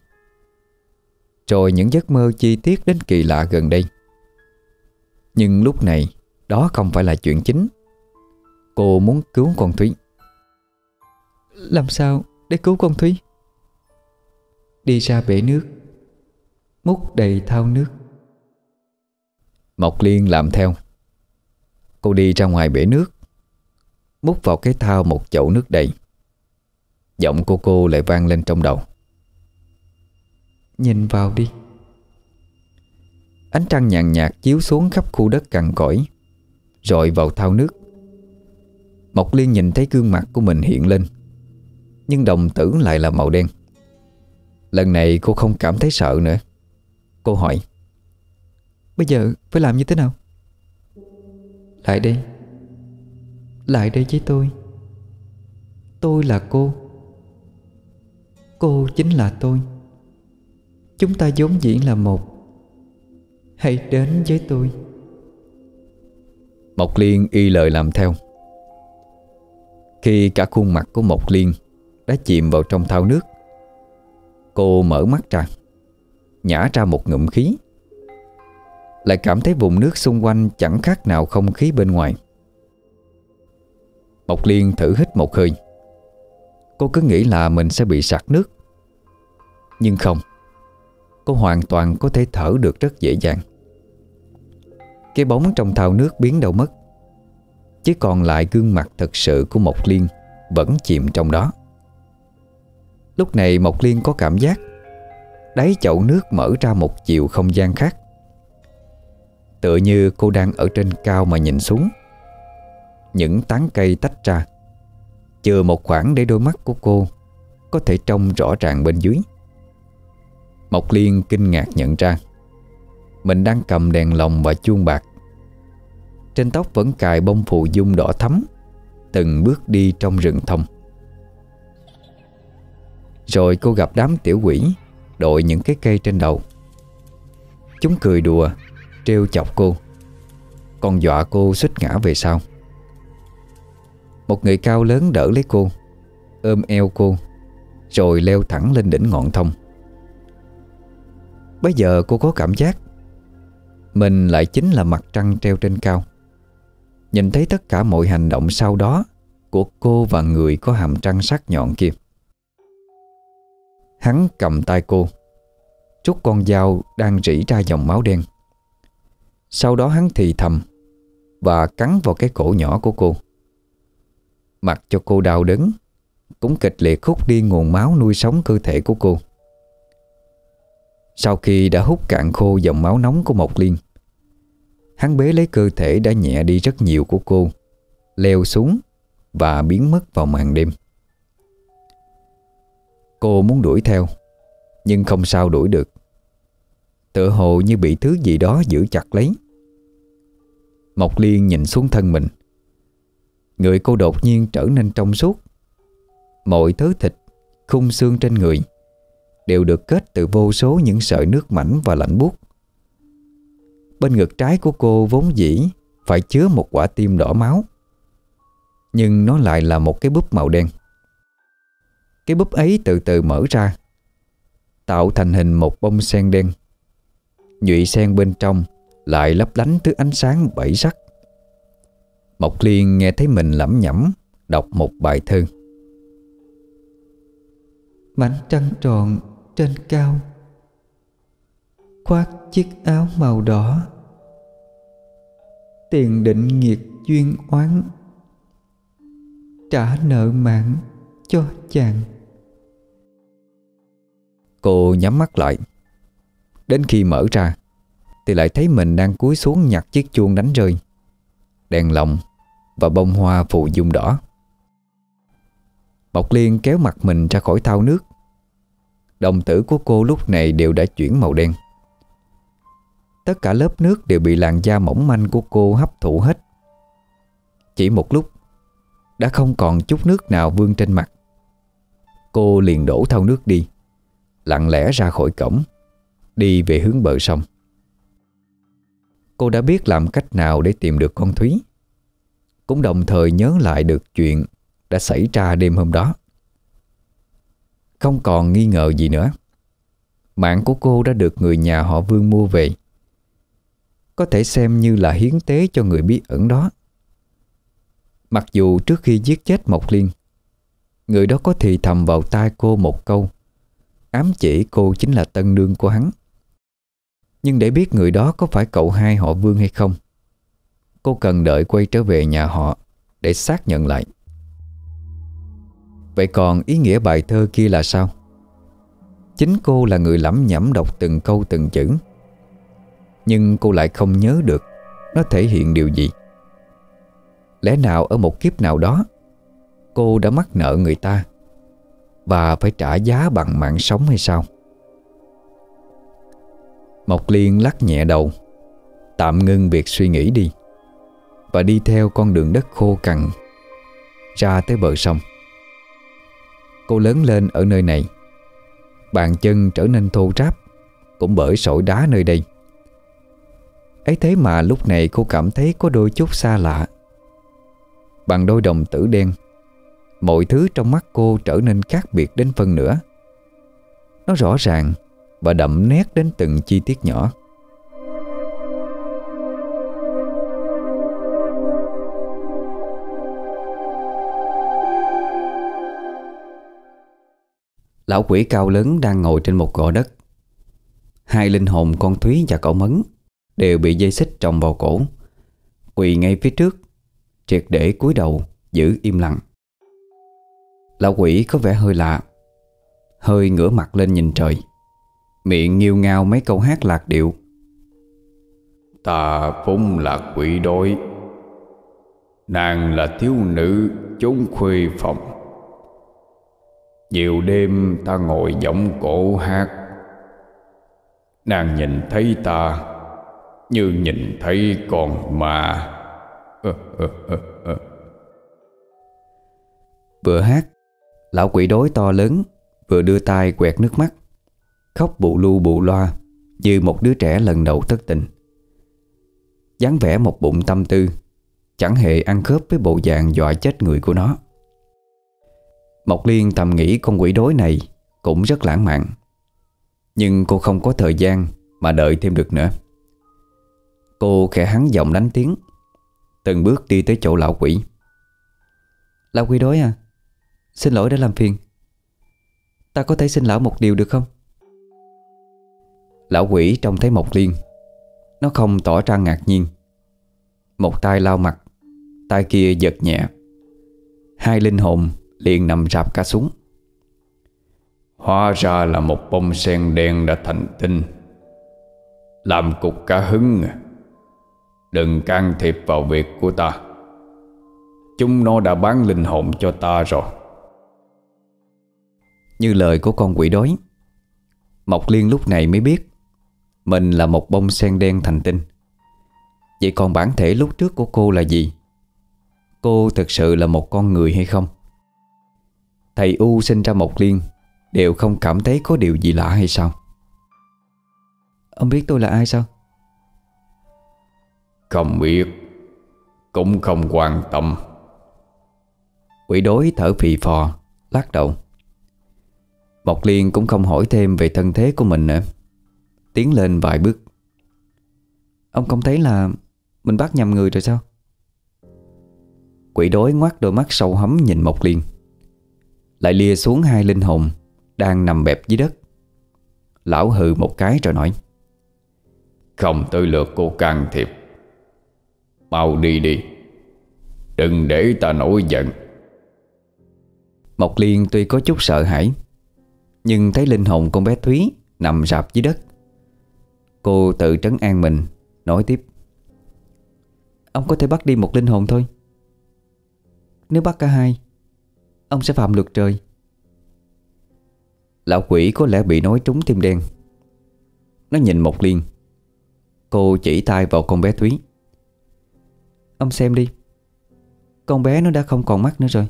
Speaker 1: Rồi những giấc mơ chi tiết đến kỳ lạ gần đây. Nhưng lúc này Đó không phải là chuyện chính. Cô muốn cứu con Thúy.
Speaker 3: Làm sao để cứu con Thúy. Đi ra bể nước, Múc đầy thao nước.
Speaker 1: Mộc Liên làm theo. Cô đi ra ngoài bể nước, Múc vào cái thao một chậu nước đầy. Giọng cô cô lại vang lên trong đầu.
Speaker 3: Nhìn vào đi.
Speaker 1: Ánh trăng nhàn nhạt chiếu xuống khắp khu đất cằn cõi Rồi vào thao nước. Mộc Liên nhìn thấy gương mặt của mình hiện lên. Nhưng đồng tử lại là màu đen. Lần này cô không cảm thấy sợ nữa. Cô hỏi,
Speaker 3: Bây giờ phải làm như thế nào? Lại đây. Lại đây với tôi. Tôi là cô. Cô chính là tôi. Chúng ta vốn dĩ là một. Hãy đến với tôi.
Speaker 1: Mộc Liên y lời làm theo. Khi cả khuôn mặt của Mộc Liên đã chìm vào trong thao nước. Cô mở mắt ra, Nhả ra một ngụm khí. Lại cảm thấy vùng nước xung quanh Chẳng khác nào không khí bên ngoài. Mộc Liên thử hít một hơi. Cô cứ nghĩ là mình sẽ bị sặc nước. Nhưng không, Cô hoàn toàn có thể thở được rất dễ dàng. Cái bóng trong thao nước biến đâu mất. Chỉ còn lại gương mặt thật sự của Mộc Liên Vẫn chìm trong đó. Lúc này Mộc Liên có cảm giác Đáy chậu nước mở ra một chiều không gian khác. Tựa như cô đang ở trên cao mà nhìn xuống. Những tán cây tách ra. Chừa một khoảng để đôi mắt của cô Có thể trông rõ ràng bên dưới. Mộc Liên kinh ngạc nhận ra, Mình đang cầm đèn lồng và chuông bạc. Trên tóc vẫn cài bông phù dung đỏ thắm, Từng bước đi trong rừng thông. Rồi cô gặp đám tiểu quỷ, Đội những cái cây trên đầu. Chúng cười đùa, Trêu chọc cô. Còn dọa cô xích ngã về sau. Một người cao lớn đỡ lấy cô, Ôm eo cô, Rồi leo thẳng lên đỉnh ngọn thông. Bây giờ cô có cảm giác, Mình lại chính là mặt trăng treo trên cao. Nhìn thấy tất cả mọi hành động sau đó Của cô và người có hàm trăng sắc nhọn kia. Hắn cầm tay cô. Rút con dao đang rỉ ra dòng máu đen. Sau đó hắn thì thầm Và cắn vào cái cổ nhỏ của cô. Mặc cho cô đau đớn, Cũng kịch liệt hút đi nguồn máu nuôi sống cơ thể của cô. Sau khi đã hút cạn khô dòng máu nóng của Mộc Liên, Hắn bế lấy cơ thể đã nhẹ đi rất nhiều của cô, Leo xuống Và biến mất vào màn đêm. Cô muốn đuổi theo Nhưng không sao đuổi được. Tựa hồ như bị thứ gì đó giữ chặt lấy. Mộc Liên nhìn xuống thân mình. Người cô đột nhiên trở nên trong suốt. Mọi thứ thịt, khung xương trên người Đều được kết từ vô số những sợi nước mảnh và lạnh buốt. Bên ngực trái của cô vốn dĩ Phải chứa một quả tim đỏ máu Nhưng nó lại là một cái búp màu đen. Cái búp ấy từ từ mở ra, Tạo thành hình một bông sen đen. Nhụy sen bên trong Lại lấp lánh thứ ánh sáng bảy sắc. Mộc Liên nghe thấy mình lẩm nhẩm, Đọc một bài thơ.
Speaker 3: Mảnh trăng tròn trên cao, Khoác chiếc áo màu đỏ. Tiền định nghiệt duyên oán, Trả nợ mạng cho chàng.
Speaker 1: Cô nhắm mắt lại. Đến khi mở ra, Thì lại thấy mình đang cúi xuống nhặt chiếc chuông đánh rơi. Đèn lồng Và bông hoa phụ dung đỏ. Mộc Liên kéo mặt mình ra khỏi thao nước. Đồng tử của cô lúc này đều đã chuyển màu đen. Tất cả lớp nước đều bị làn da mỏng manh của cô hấp thụ hết. Chỉ một lúc, Đã không còn chút nước nào vương trên mặt. Cô liền đổ thau nước đi. Lặng lẽ ra khỏi cổng, Đi về hướng bờ sông. Cô đã biết làm cách nào để tìm được con Thúy. Cũng đồng thời nhớ lại được chuyện Đã xảy ra đêm hôm đó. Không còn nghi ngờ gì nữa. Mạng của cô đã được người nhà họ Vương mua về. Có thể xem như là hiến tế cho người bí ẩn đó. Mặc dù trước khi giết chết Mộc Liên, Người đó có thì thầm vào tai cô một câu. Ám chỉ cô chính là tân nương của hắn. Nhưng để biết người đó có phải cậu hai họ Vương hay không, Cô cần đợi quay trở về nhà họ Để xác nhận lại. Vậy còn ý nghĩa bài thơ kia là sao? Chính cô là người lẩm nhẩm đọc từng câu từng chữ, Nhưng cô lại không nhớ được Nó thể hiện điều gì. Lẽ nào ở một kiếp nào đó, Cô đã mắc nợ người ta? Và phải trả giá bằng mạng sống hay sao? Mộc Liên lắc nhẹ đầu. Tạm ngưng việc suy nghĩ đi. Và đi theo con đường đất khô cằn. Ra tới bờ sông. Cô lớn lên ở nơi này. Bàn chân trở nên thô ráp. Cũng bởi sỏi đá nơi đây. Ấy thế mà lúc này cô cảm thấy có đôi chút xa lạ. Bằng đôi đồng tử đen. Mọi thứ trong mắt cô trở nên khác biệt đến phân nữa. Nó rõ ràng Và đậm nét đến từng chi tiết nhỏ. Lão quỷ cao lớn đang ngồi trên một gò đất. Hai linh hồn con Thúy và cậu Mấn Đều bị dây xích trồng vào cổ, Quỳ ngay phía trước, Triệt để cúi đầu Giữ im lặng. Lão quỷ có vẻ hơi lạ. Hơi ngửa mặt lên nhìn trời. Miệng nghiêu ngao mấy câu hát lạc điệu.
Speaker 2: Ta vốn là quỷ đôi Nàng là thiếu nữ chốn khuê phòng. Nhiều đêm ta ngồi giọng cổ hát. Nàng nhìn thấy ta Như nhìn thấy con ma.
Speaker 1: Vừa hát Lão quỷ đối to lớn, Vừa đưa tay quẹt nước mắt. Khóc bụ lu bụ loa, Như một đứa trẻ lần đầu thất tình. Dáng vẻ một bụng tâm tư, Chẳng hề ăn khớp với bộ dạng dọa chết người của nó. Mộc Liên thầm nghĩ con quỷ đối này Cũng rất lãng mạn, Nhưng cô không có thời gian Mà đợi thêm được nữa. Cô khẽ hắn giọng đánh tiếng, Từng bước đi tới chỗ lão quỷ. Lão quỷ đối à? Xin lỗi đã làm phiền. Ta có thể xin lão một điều được không? Lão quỷ trông thấy Mộc Liên. Nó không tỏ ra ngạc nhiên. Một tay lao mặt, tay kia giật nhẹ. Hai linh hồn liền nằm rạp cả xuống.
Speaker 2: Hóa ra là một bông sen đen đã thành tinh. Làm cục cả hứng. Đừng can thiệp vào việc của ta. Chúng nó đã bán linh hồn cho ta rồi.
Speaker 1: Như lời của con quỷ đói Mộc Liên lúc này mới biết Mình là một bông sen đen thành tinh Vậy còn bản thể lúc trước của cô là gì? Cô thực sự là một con người hay không? Thầy U sinh ra Mộc Liên Đều không cảm thấy có điều gì lạ hay sao? Ông biết tôi là ai sao?
Speaker 2: Không biết Cũng không quan tâm
Speaker 1: Quỷ đối thở phì phò Lắc đầu Mộc Liên cũng không hỏi thêm về thân thế của mình nữa. Tiến lên vài bước. Ông không thấy là Mình bắt nhầm người rồi sao? Quỷ đối ngoắt đôi mắt sâu hấm nhìn Mộc Liên. Lại lia xuống hai linh hồn Đang nằm bẹp dưới đất. Lão hừ một cái rồi nói
Speaker 2: Không tới lượt cô can thiệp. Mau đi đi. Đừng để ta nổi giận.
Speaker 1: Mộc Liên tuy có chút sợ hãi nhưng thấy linh hồn con bé Thúy Nằm rạp dưới đất. Cô tự trấn an mình, Nói tiếp. Ông có thể bắt đi một linh hồn thôi. Nếu bắt cả hai, Ông sẽ phạm luật trời. Lão quỷ có lẽ bị nói trúng tim đen. Nó nhìn một Liên Cô chỉ tay vào con bé Thúy. Ông xem đi. Con bé nó đã không còn mắt nữa rồi.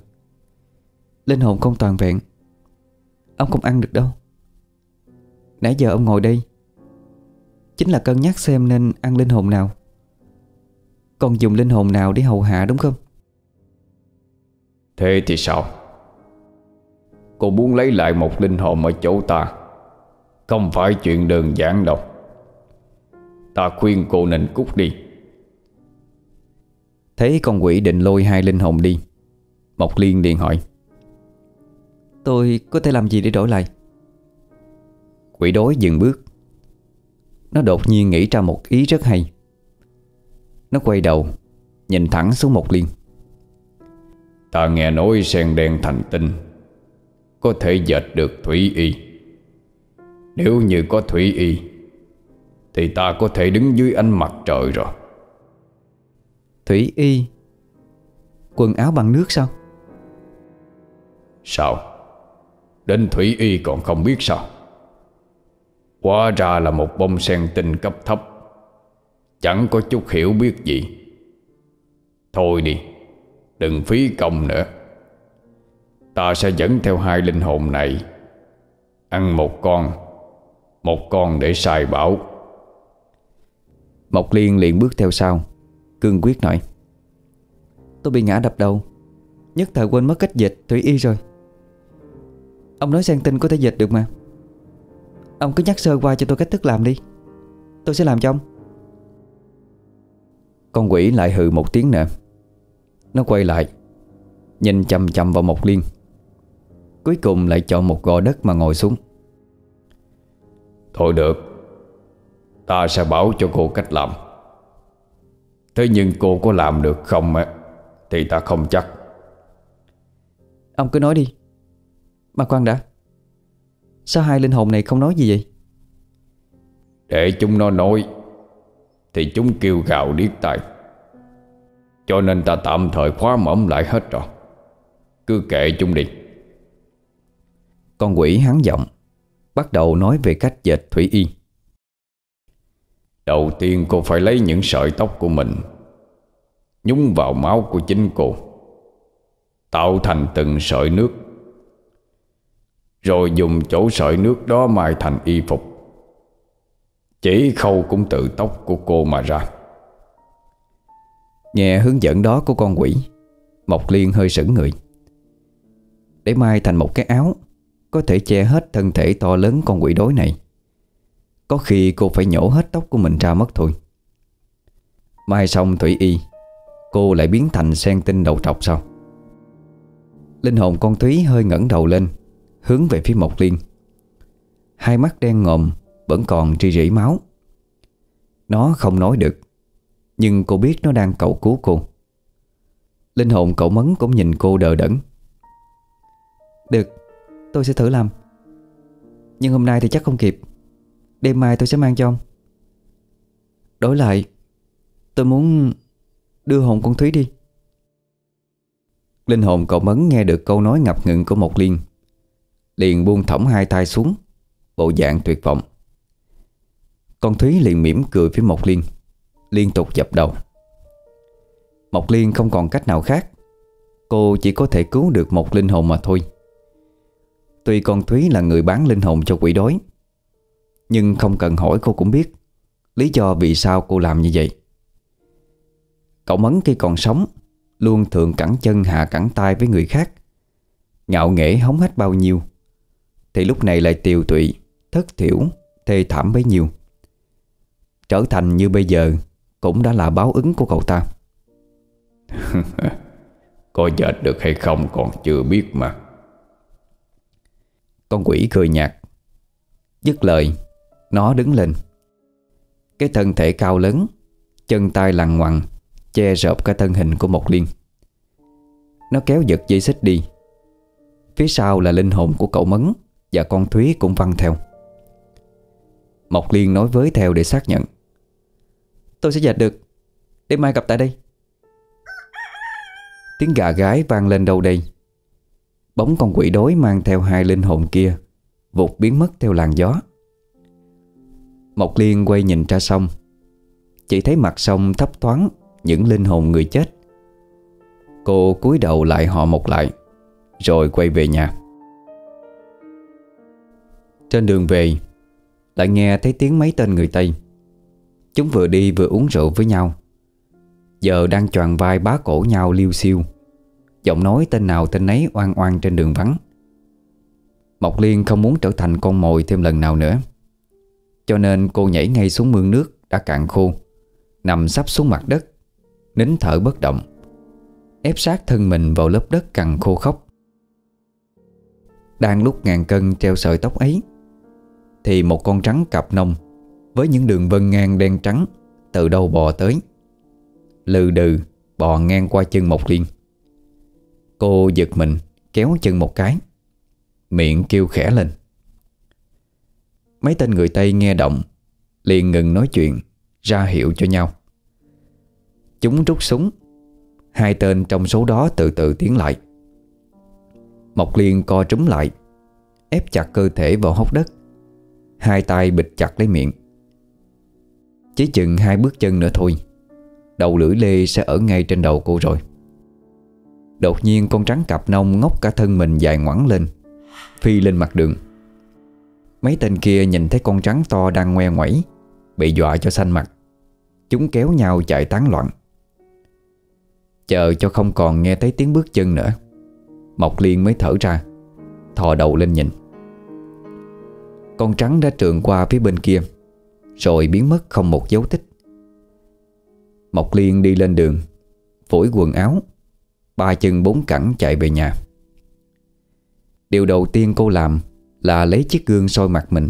Speaker 1: Linh hồn không toàn vẹn. Ông không ăn được đâu. Nãy giờ ông ngồi đây. Chính là cân nhắc xem nên ăn linh hồn nào. Còn dùng linh hồn nào để hầu hạ đúng không?
Speaker 2: Thế thì sao? Cô muốn lấy lại một linh hồn ở chỗ ta. Không phải chuyện đơn giản đâu. Ta khuyên cô nên cút đi.
Speaker 1: Thấy con quỷ định lôi hai linh hồn đi. Mộc Liên liền hỏi Tôi có thể làm gì để đổi lại? Quỷ đối dừng bước. Nó đột nhiên nghĩ ra một ý rất hay. Nó quay đầu Nhìn thẳng xuống Mộc Liên
Speaker 2: Ta nghe nói sen đen thành tinh Có thể dệt được thủy y. Nếu như có thủy y Thì ta có thể đứng dưới ánh mặt trời rồi.
Speaker 1: Thủy y? Quần áo bằng nước sao?
Speaker 2: Sao Đến thủy y còn không biết sao. Hóa ra là một bông sen tinh cấp thấp. Chẳng có chút hiểu biết gì. Thôi đi, Đừng phí công nữa. Ta sẽ dẫn theo hai linh hồn này. Ăn một con Một con để xài bảo.
Speaker 1: Mộc Liên liền bước theo sau, Cương quyết nói. Tôi bị ngã đập đầu. Nhất thời quên mất cách dịch thủy y rồi. Ông nói sang tinh có thể dịch được mà. Ông cứ nhắc sơ qua cho tôi cách thức làm đi. Tôi sẽ làm cho ông. Con quỷ lại hừ một tiếng nữa Nó quay lại Nhìn chầm chầm vào Mộc Liên. Cuối cùng lại chọn một gò đất mà ngồi xuống.
Speaker 2: Thôi được Ta sẽ bảo cho cô cách làm. Thế nhưng cô có làm được không á Thì ta không chắc.
Speaker 1: Ông cứ nói đi Mà khoan đã. Sao hai linh hồn này không nói gì vậy?
Speaker 2: Để chúng nó nói Thì chúng kêu gào điếc tai. Cho nên ta tạm thời khóa mõm lại hết rồi. Cứ kệ chúng đi.
Speaker 1: Con quỷ hắn giọng Bắt đầu nói về cách dệt thủy y.
Speaker 2: Đầu tiên cô phải lấy những sợi tóc của mình Nhúng vào máu của chính cô Tạo thành từng sợi nước rồi dùng chỗ sợi nước đó mai thành y phục. Chỉ khâu cũng từ tóc của cô mà ra.
Speaker 1: Nghe hướng dẫn đó của con quỷ, Mộc Liên hơi sững người. Để mai thành một cái áo, Có thể che hết thân thể to lớn con quỷ đối này. Có khi cô phải nhổ hết tóc của mình ra mất thôi. Mai xong Thủy Y, Cô lại biến thành sen tinh đầu trọc sao Linh hồn con Thúy hơi ngẩng đầu lên Hướng về phía Mộc Liên. Hai mắt đen ngòm Vẫn còn tri rỉ máu. Nó không nói được, Nhưng cô biết nó đang cầu cứu cô. Linh hồn cậu mấn cũng nhìn cô đờ đẫn. Được, Tôi sẽ thử làm. Nhưng hôm nay thì chắc không kịp. Đêm mai tôi sẽ mang cho ông. Đổi lại, Tôi muốn đưa hồn con Thúy đi. Linh hồn cậu mấn nghe được câu nói ngập ngừng của một liên. Liền buông thõng hai tay xuống, Bộ dạng tuyệt vọng. Con Thúy liền mỉm cười với Mộc Liên Liên tục dập đầu. Mộc Liên không còn cách nào khác, Cô chỉ có thể cứu được một linh hồn mà thôi. Tuy con Thúy là người bán linh hồn cho quỷ đói, Nhưng không cần hỏi cô cũng biết Lý do vì sao cô làm như vậy. Cậu Mấn khi còn sống, Luôn thường cẳng chân hạ cẳng tay với người khác, Ngạo nghễ hống hết bao nhiêu. Thì lúc này lại tiều tụy Thất thiểu Thê thảm bấy nhiêu. Trở thành như bây giờ Cũng đã là báo ứng của cậu ta.
Speaker 2: Có dệt được hay không còn chưa biết mà.
Speaker 1: Con quỷ cười nhạt Dứt lời Nó đứng lên. Cái thân thể cao lớn Chân tay lằn ngoằn Che rợp cả thân hình của một liên. Nó kéo giật dây xích đi. Phía sau là linh hồn của cậu Mấn và con Thúy cũng văng theo. Mộc Liên nói với theo để xác nhận. Tôi sẽ dệt được. Đêm mai gặp tại đây. Tiếng gà gái vang lên đâu đây? Bóng con quỷ đối mang theo hai linh hồn kia, Vụt biến mất theo làn gió. Mộc Liên quay nhìn ra sông. Chỉ thấy mặt sông thấp thoáng, Những linh hồn người chết. Cô cúi đầu lại họ một lại, Rồi quay về nhà. Trên đường về, Lại nghe thấy tiếng mấy tên người Tây. Chúng vừa đi vừa uống rượu với nhau. Giờ đang choàng vai bá cổ nhau liêu siêu Giọng nói tên nào tên nấy oan oan trên đường vắng. Mộc Liên không muốn trở thành con mồi thêm lần nào nữa. Cho nên cô nhảy ngay xuống mương nước đã cạn khô, Nằm sắp xuống mặt đất, Nín thở bất động, Ép sát thân mình vào lớp đất cằn khô khóc Đang lúc ngàn cân treo sợi tóc ấy thì một con trắng cặp nông Với những đường vân ngang đen trắng Từ đâu bò tới. Lừ đừ, bò ngang qua chân Mộc Liên. Cô giật mình, kéo chân một cái, Miệng kêu khẽ lên. Mấy tên người Tây nghe động, Liền ngừng nói chuyện, Ra hiệu cho nhau. Chúng rút súng, Hai tên trong số đó từ từ tiến lại. Mộc Liên co trúng lại, Ép chặt cơ thể vào hốc đất. Hai tay bịt chặt lấy miệng. Chỉ chừng hai bước chân nữa thôi. Đầu lưỡi lê sẽ ở ngay trên đầu cô rồi. Đột nhiên con trắng cặp nông ngóc cả thân mình dài ngoẳng lên, Phi lên mặt đường. Mấy tên kia nhìn thấy con trắng to đang ngoe ngoẩy, Bị dọa cho xanh mặt. Chúng kéo nhau chạy tán loạn. Chờ cho không còn nghe thấy tiếng bước chân nữa, Mộc Liên mới thở ra, Thò đầu lên nhìn. Con trắng đã trượn qua phía bên kia, Rồi biến mất không một dấu tích. Mộc Liên đi lên đường, Phủi quần áo, Ba chân bốn cẳng chạy về nhà. Điều đầu tiên cô làm Là lấy chiếc gương soi mặt mình.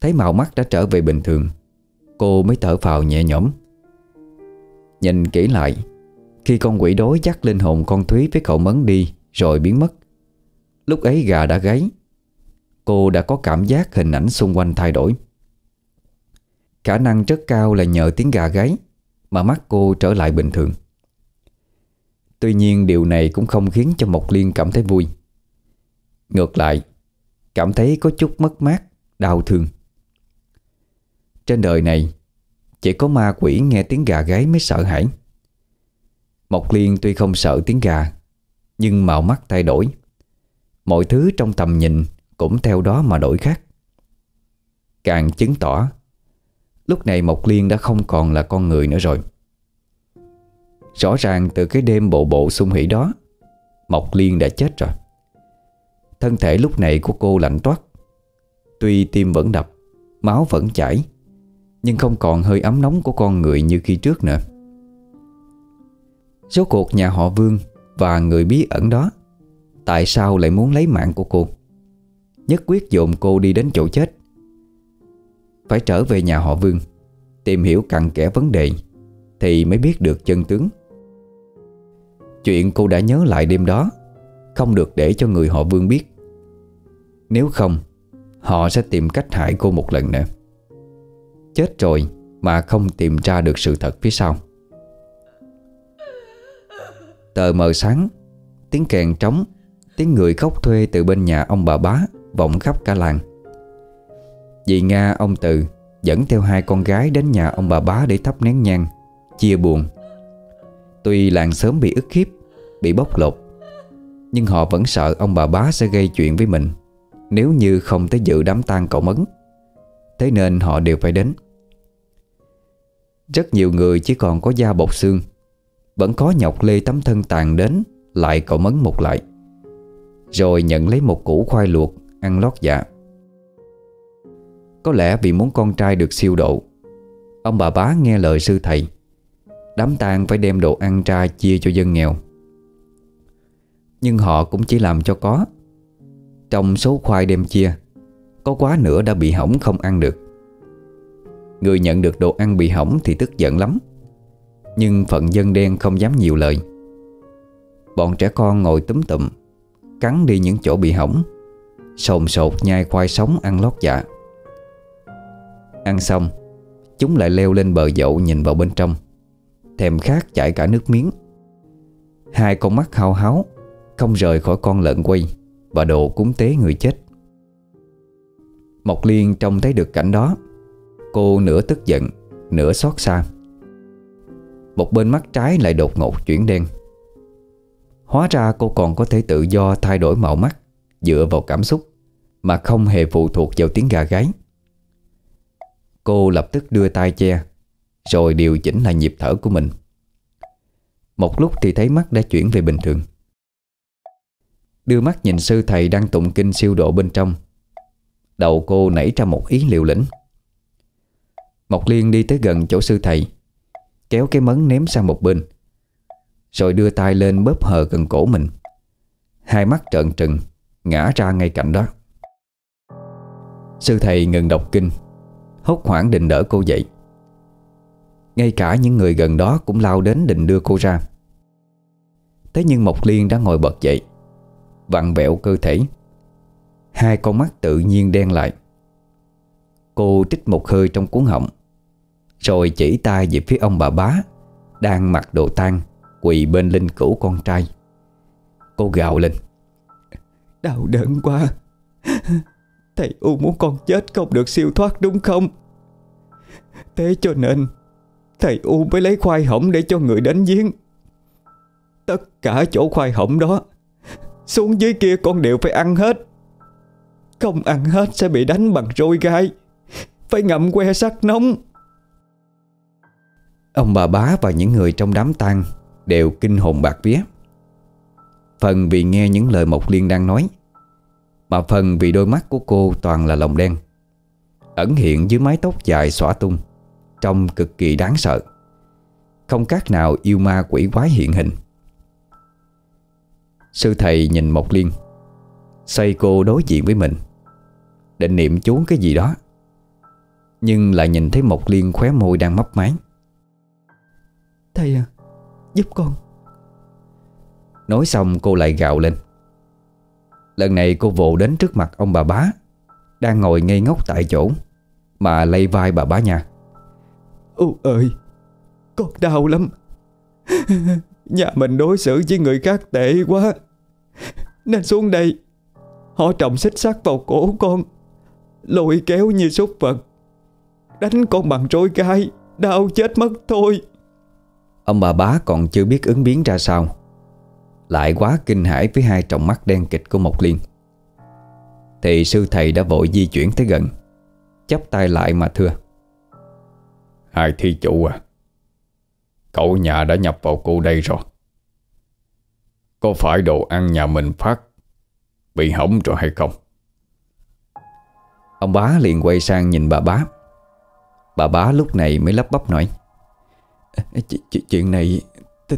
Speaker 1: Thấy màu mắt đã trở về bình thường, Cô mới thở phào nhẹ nhõm. Nhìn kỹ lại, Khi con quỷ đối dắt linh hồn con Thúy với cậu Mấn đi, Rồi biến mất. Lúc ấy gà đã gáy Cô đã có cảm giác hình ảnh xung quanh thay đổi. Khả năng rất cao là nhờ tiếng gà gáy, Mà mắt cô trở lại bình thường. Tuy nhiên điều này cũng không khiến cho Mộc Liên cảm thấy vui. Ngược lại, Cảm thấy có chút mất mát, Đau thương. Trên đời này, Chỉ có ma quỷ nghe tiếng gà gáy mới sợ hãi. Mộc Liên tuy không sợ tiếng gà, Nhưng màu mắt thay đổi. Mọi thứ trong tầm nhìn cũng theo đó mà đổi khác. Càng chứng tỏ, Lúc này Mộc Liên đã không còn là con người nữa rồi. Rõ ràng từ cái đêm bộ bộ sung hỉ đó, Mộc Liên đã chết rồi. Thân thể lúc này của cô lạnh toát. Tuy tim vẫn đập, Máu vẫn chảy, Nhưng không còn hơi ấm nóng của con người như khi trước nữa. Số cuộc nhà họ Vương Và người bí ẩn đó, Tại sao lại muốn lấy mạng của cô? Nhất quyết dồn cô đi đến chỗ chết. Phải trở về nhà họ Vương, Tìm hiểu cặn kẽ vấn đề Thì mới biết được chân tướng. Chuyện cô đã nhớ lại đêm đó, Không được để cho người họ Vương biết. Nếu không, Họ sẽ tìm cách hại cô một lần nữa Chết rồi Mà không tìm ra được sự thật phía sau. Tờ mờ sáng, Tiếng kèn trống, Tiếng người khóc thuê từ bên nhà ông bà bá. Vọng khắp cả làng. Dì Nga, ông Từ, Dẫn theo hai con gái đến nhà ông bà bá Để thắp nén nhang, Chia buồn. Tuy làng sớm bị ức hiếp, Bị bóc lột, Nhưng họ vẫn sợ ông bà bá sẽ gây chuyện với mình, Nếu như không tới dự đám tang cậu mấn. Thế nên họ đều phải đến. Rất nhiều người chỉ còn có da bọc xương, Vẫn có nhọc lê tấm thân tàn đến Lại cậu mấn một lại, Rồi nhận lấy một củ khoai luộc Ăn lót dạ. Có lẽ vì muốn con trai được siêu độ, Ông bà bá nghe lời sư thầy. Đám tang phải đem đồ ăn ra chia cho dân nghèo. Nhưng họ cũng chỉ làm cho có. Trong số khoai đem chia, Có quá nữa đã bị hỏng không ăn được. Người nhận được đồ ăn bị hỏng thì tức giận lắm. Nhưng phận dân đen không dám nhiều lời. Bọn trẻ con ngồi túm tụm, Cắn đi những chỗ bị hỏng. Sồn sột nhai khoai sống ăn lót dạ. Ăn xong, Chúng lại leo lên bờ dậu nhìn vào bên trong. Thèm khát chảy cả nước miếng. Hai con mắt hao háo, Không rời khỏi con lợn quay Và đồ cúng tế người chết. Mộc Liên trông thấy được cảnh đó. Cô nửa tức giận, Nửa xót xa. Một bên mắt trái lại đột ngột chuyển đen. Hóa ra cô còn có thể tự do thay đổi màu mắt. Dựa vào cảm xúc Mà không hề phụ thuộc vào tiếng gà gáy. Cô lập tức đưa tay che, Rồi điều chỉnh lại nhịp thở của mình. Một lúc thì thấy mắt đã chuyển về bình thường. Đưa mắt nhìn sư thầy đang tụng kinh siêu độ bên trong. Đầu cô nảy ra một ý liều lĩnh. Mộc Liên đi tới gần chỗ sư thầy, Kéo cái mấn ném sang một bên, Rồi đưa tay lên bóp hờ gần cổ mình. Hai mắt trợn trừng Ngã ra ngay cạnh đó. Sư thầy ngừng đọc kinh, Hốt hoảng định đỡ cô dậy. Ngay cả những người gần đó Cũng lao đến định đưa cô ra. Thế nhưng Mộc Liên đã ngồi bật dậy, Vặn vẹo cơ thể. Hai con mắt tự nhiên đen lại. Cô trích một hơi trong cuốn họng, Rồi chỉ tay về phía ông bà bá Đang mặc đồ tang Quỳ bên linh cữu con trai. Cô gào lên.
Speaker 3: Đau đớn quá. Thầy U muốn con chết không được siêu thoát đúng không? Thế cho nên, Thầy U mới lấy khoai hỏng để cho người đến giếng. Tất cả chỗ khoai hỏng đó, Xuống dưới kia con đều phải ăn hết. Không ăn hết sẽ bị đánh bằng roi gai. Phải ngậm que sắt nóng.
Speaker 1: Ông bà bá và những người trong đám tang Đều kinh hồn bạc vía. Phần vì nghe những lời Mộc Liên đang nói, Mà phần vì đôi mắt của cô toàn là lòng đen, Ẩn hiện dưới mái tóc dài xõa tung, Trông cực kỳ đáng sợ. Không khác nào yêu ma quỷ quái hiện hình. Sư thầy nhìn Mộc Liên Xây cô đối diện với mình, Định niệm chú cái gì đó, Nhưng lại nhìn thấy Mộc Liên khóe môi đang mấp máy.
Speaker 3: Thầy à Giúp con.
Speaker 1: Nói xong cô lại gào lên. Lần này cô vỗ đến trước mặt ông bà bá Đang ngồi ngây ngốc tại chỗ Mà lay vai bà bá nhà
Speaker 3: Ú ơi Con đau lắm. Nhà mình đối xử với người khác tệ quá. Nên xuống đây Họ trồng xích sắt vào cổ con Lôi kéo như súc vật. Đánh con bằng trôi gai Đau chết mất thôi.
Speaker 1: Ông bà bá còn chưa biết ứng biến ra sao Lại quá kinh hãi với hai tròng mắt đen kịch của Mộc Liên. Thì sư thầy đã vội di chuyển tới gần chắp tay lại mà thưa.
Speaker 2: Hai thi chủ à Cậu nhà đã nhập vào cô đây rồi. Có phải đồ ăn nhà mình phát Bị hỏng rồi hay không?
Speaker 1: Ông bá liền quay sang nhìn bà bá. Bà bá lúc này mới lắp bắp nói
Speaker 3: Ch Chuyện này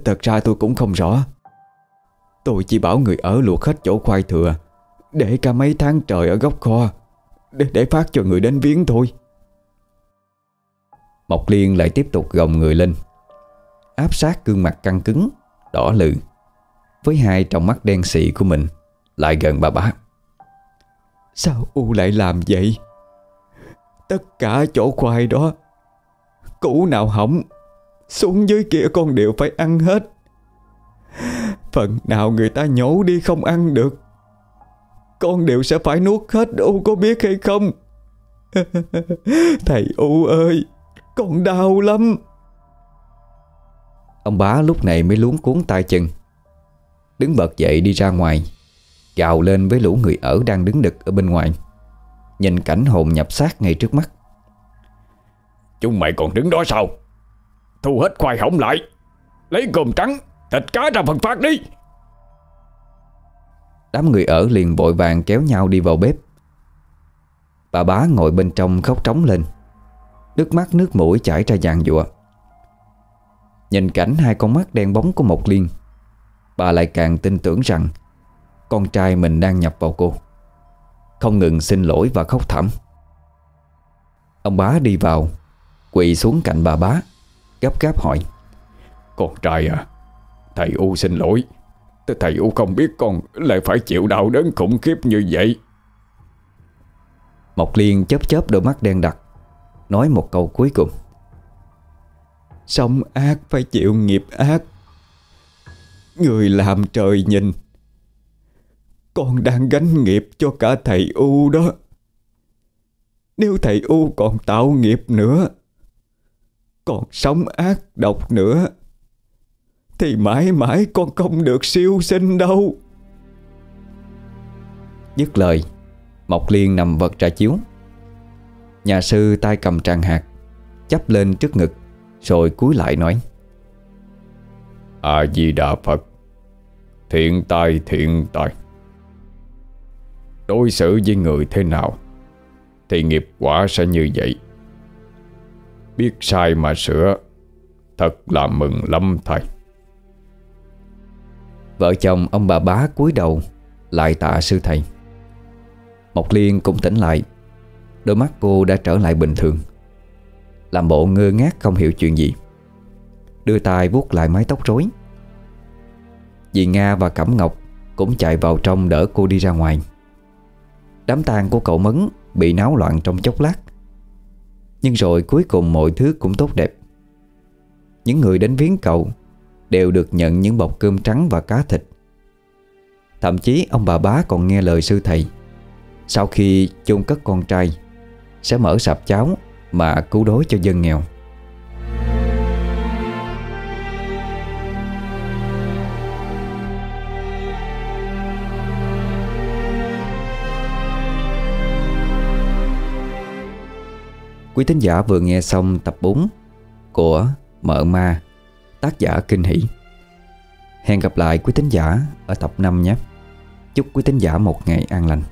Speaker 3: Thật ra tôi cũng không rõ Tôi chỉ bảo người ở luộc hết chỗ khoai thừa Để cả mấy tháng trời ở góc kho Để, để phát cho người đến viếng thôi.
Speaker 1: Mộc Liên lại tiếp tục gồng người lên. Áp sát gương mặt căng cứng Đỏ lự Với hai trong mắt đen xị của mình Lại gần bà bá.
Speaker 3: Sao U lại làm vậy? Tất cả chỗ khoai đó Cũ nào hỏng Xuống dưới kia con đều phải ăn hết. Phần nào người ta nhổ đi không ăn được. Con đều sẽ phải nuốt hết U có biết hay không? Thầy U ơi Con đau lắm.
Speaker 1: Ông bá lúc này mới luống cuốn tay chân Đứng bật dậy đi ra ngoài Gào lên với lũ người ở đang đứng đực ở bên ngoài Nhìn cảnh hồn nhập xác ngay trước mắt.
Speaker 2: Chúng mày còn đứng đó sao? Thu hết khoai hỏng lại Lấy cơm trắng Thịt cá ra phần phát đi.
Speaker 1: Đám người ở liền vội vàng kéo nhau đi vào bếp. Bà bá ngồi bên trong khóc trống lên. Nước mắt, nước mũi chảy ra dàn dụa Nhìn cảnh hai con mắt đen bóng của một liên Bà lại càng tin tưởng rằng Con trai mình đang nhập vào cô. Không ngừng xin lỗi và khóc thảm. Ông bá đi vào, Quỳ xuống cạnh bà bá, Gấp gáp hỏi,
Speaker 2: Con trai à Thầy U xin lỗi. Thầy U không biết con lại phải chịu đau đớn khủng khiếp như vậy.
Speaker 1: Mộc Liên chớp chớp đôi mắt đen đặc, Nói một câu cuối cùng.
Speaker 3: Sống ác phải chịu nghiệp ác. Người làm trời nhìn Con đang gánh nghiệp cho cả thầy U đó. Nếu thầy U còn tạo nghiệp nữa, Còn sống ác độc nữa thì mãi mãi con không được siêu sinh đâu.
Speaker 1: Dứt lời, Mộc Liên nằm vật ra chiếu. Nhà sư tay cầm tràng hạt, chắp lên trước ngực, Rồi cúi lại nói.
Speaker 2: A-di-đà Phật, Thiện tài thiện tài. Đối xử với người thế nào, Thì nghiệp quả sẽ như vậy. Biết sai mà sửa, Thật là mừng lắm thầy.
Speaker 1: Vợ chồng ông bà bá cúi đầu, Lại tạ sư thầy. Mộc Liên cũng tỉnh lại. Đôi mắt cô đã trở lại bình thường. Làm bộ ngơ ngác không hiểu chuyện gì. Đưa tay vuốt lại mái tóc rối. Dì Nga và Cẩm Ngọc Cũng chạy vào trong đỡ cô đi ra ngoài. Đám tang của cậu Mấn Bị náo loạn trong chốc lát. Nhưng rồi cuối cùng mọi thứ cũng tốt đẹp. Những người đến viếng cậu Đều được nhận những bọc cơm trắng và cá thịt. Thậm chí ông bà bá còn nghe lời sư thầy Sau khi chôn cất con trai Sẽ mở sạp cháo Mà cứu đói cho dân nghèo. Quý thính giả vừa nghe xong tập 4 của Mợ Ma, tác giả Kinh Hỷ. Hẹn gặp lại quý tín giả ở tập 5 nhé. Chúc quý tín giả một ngày an lành.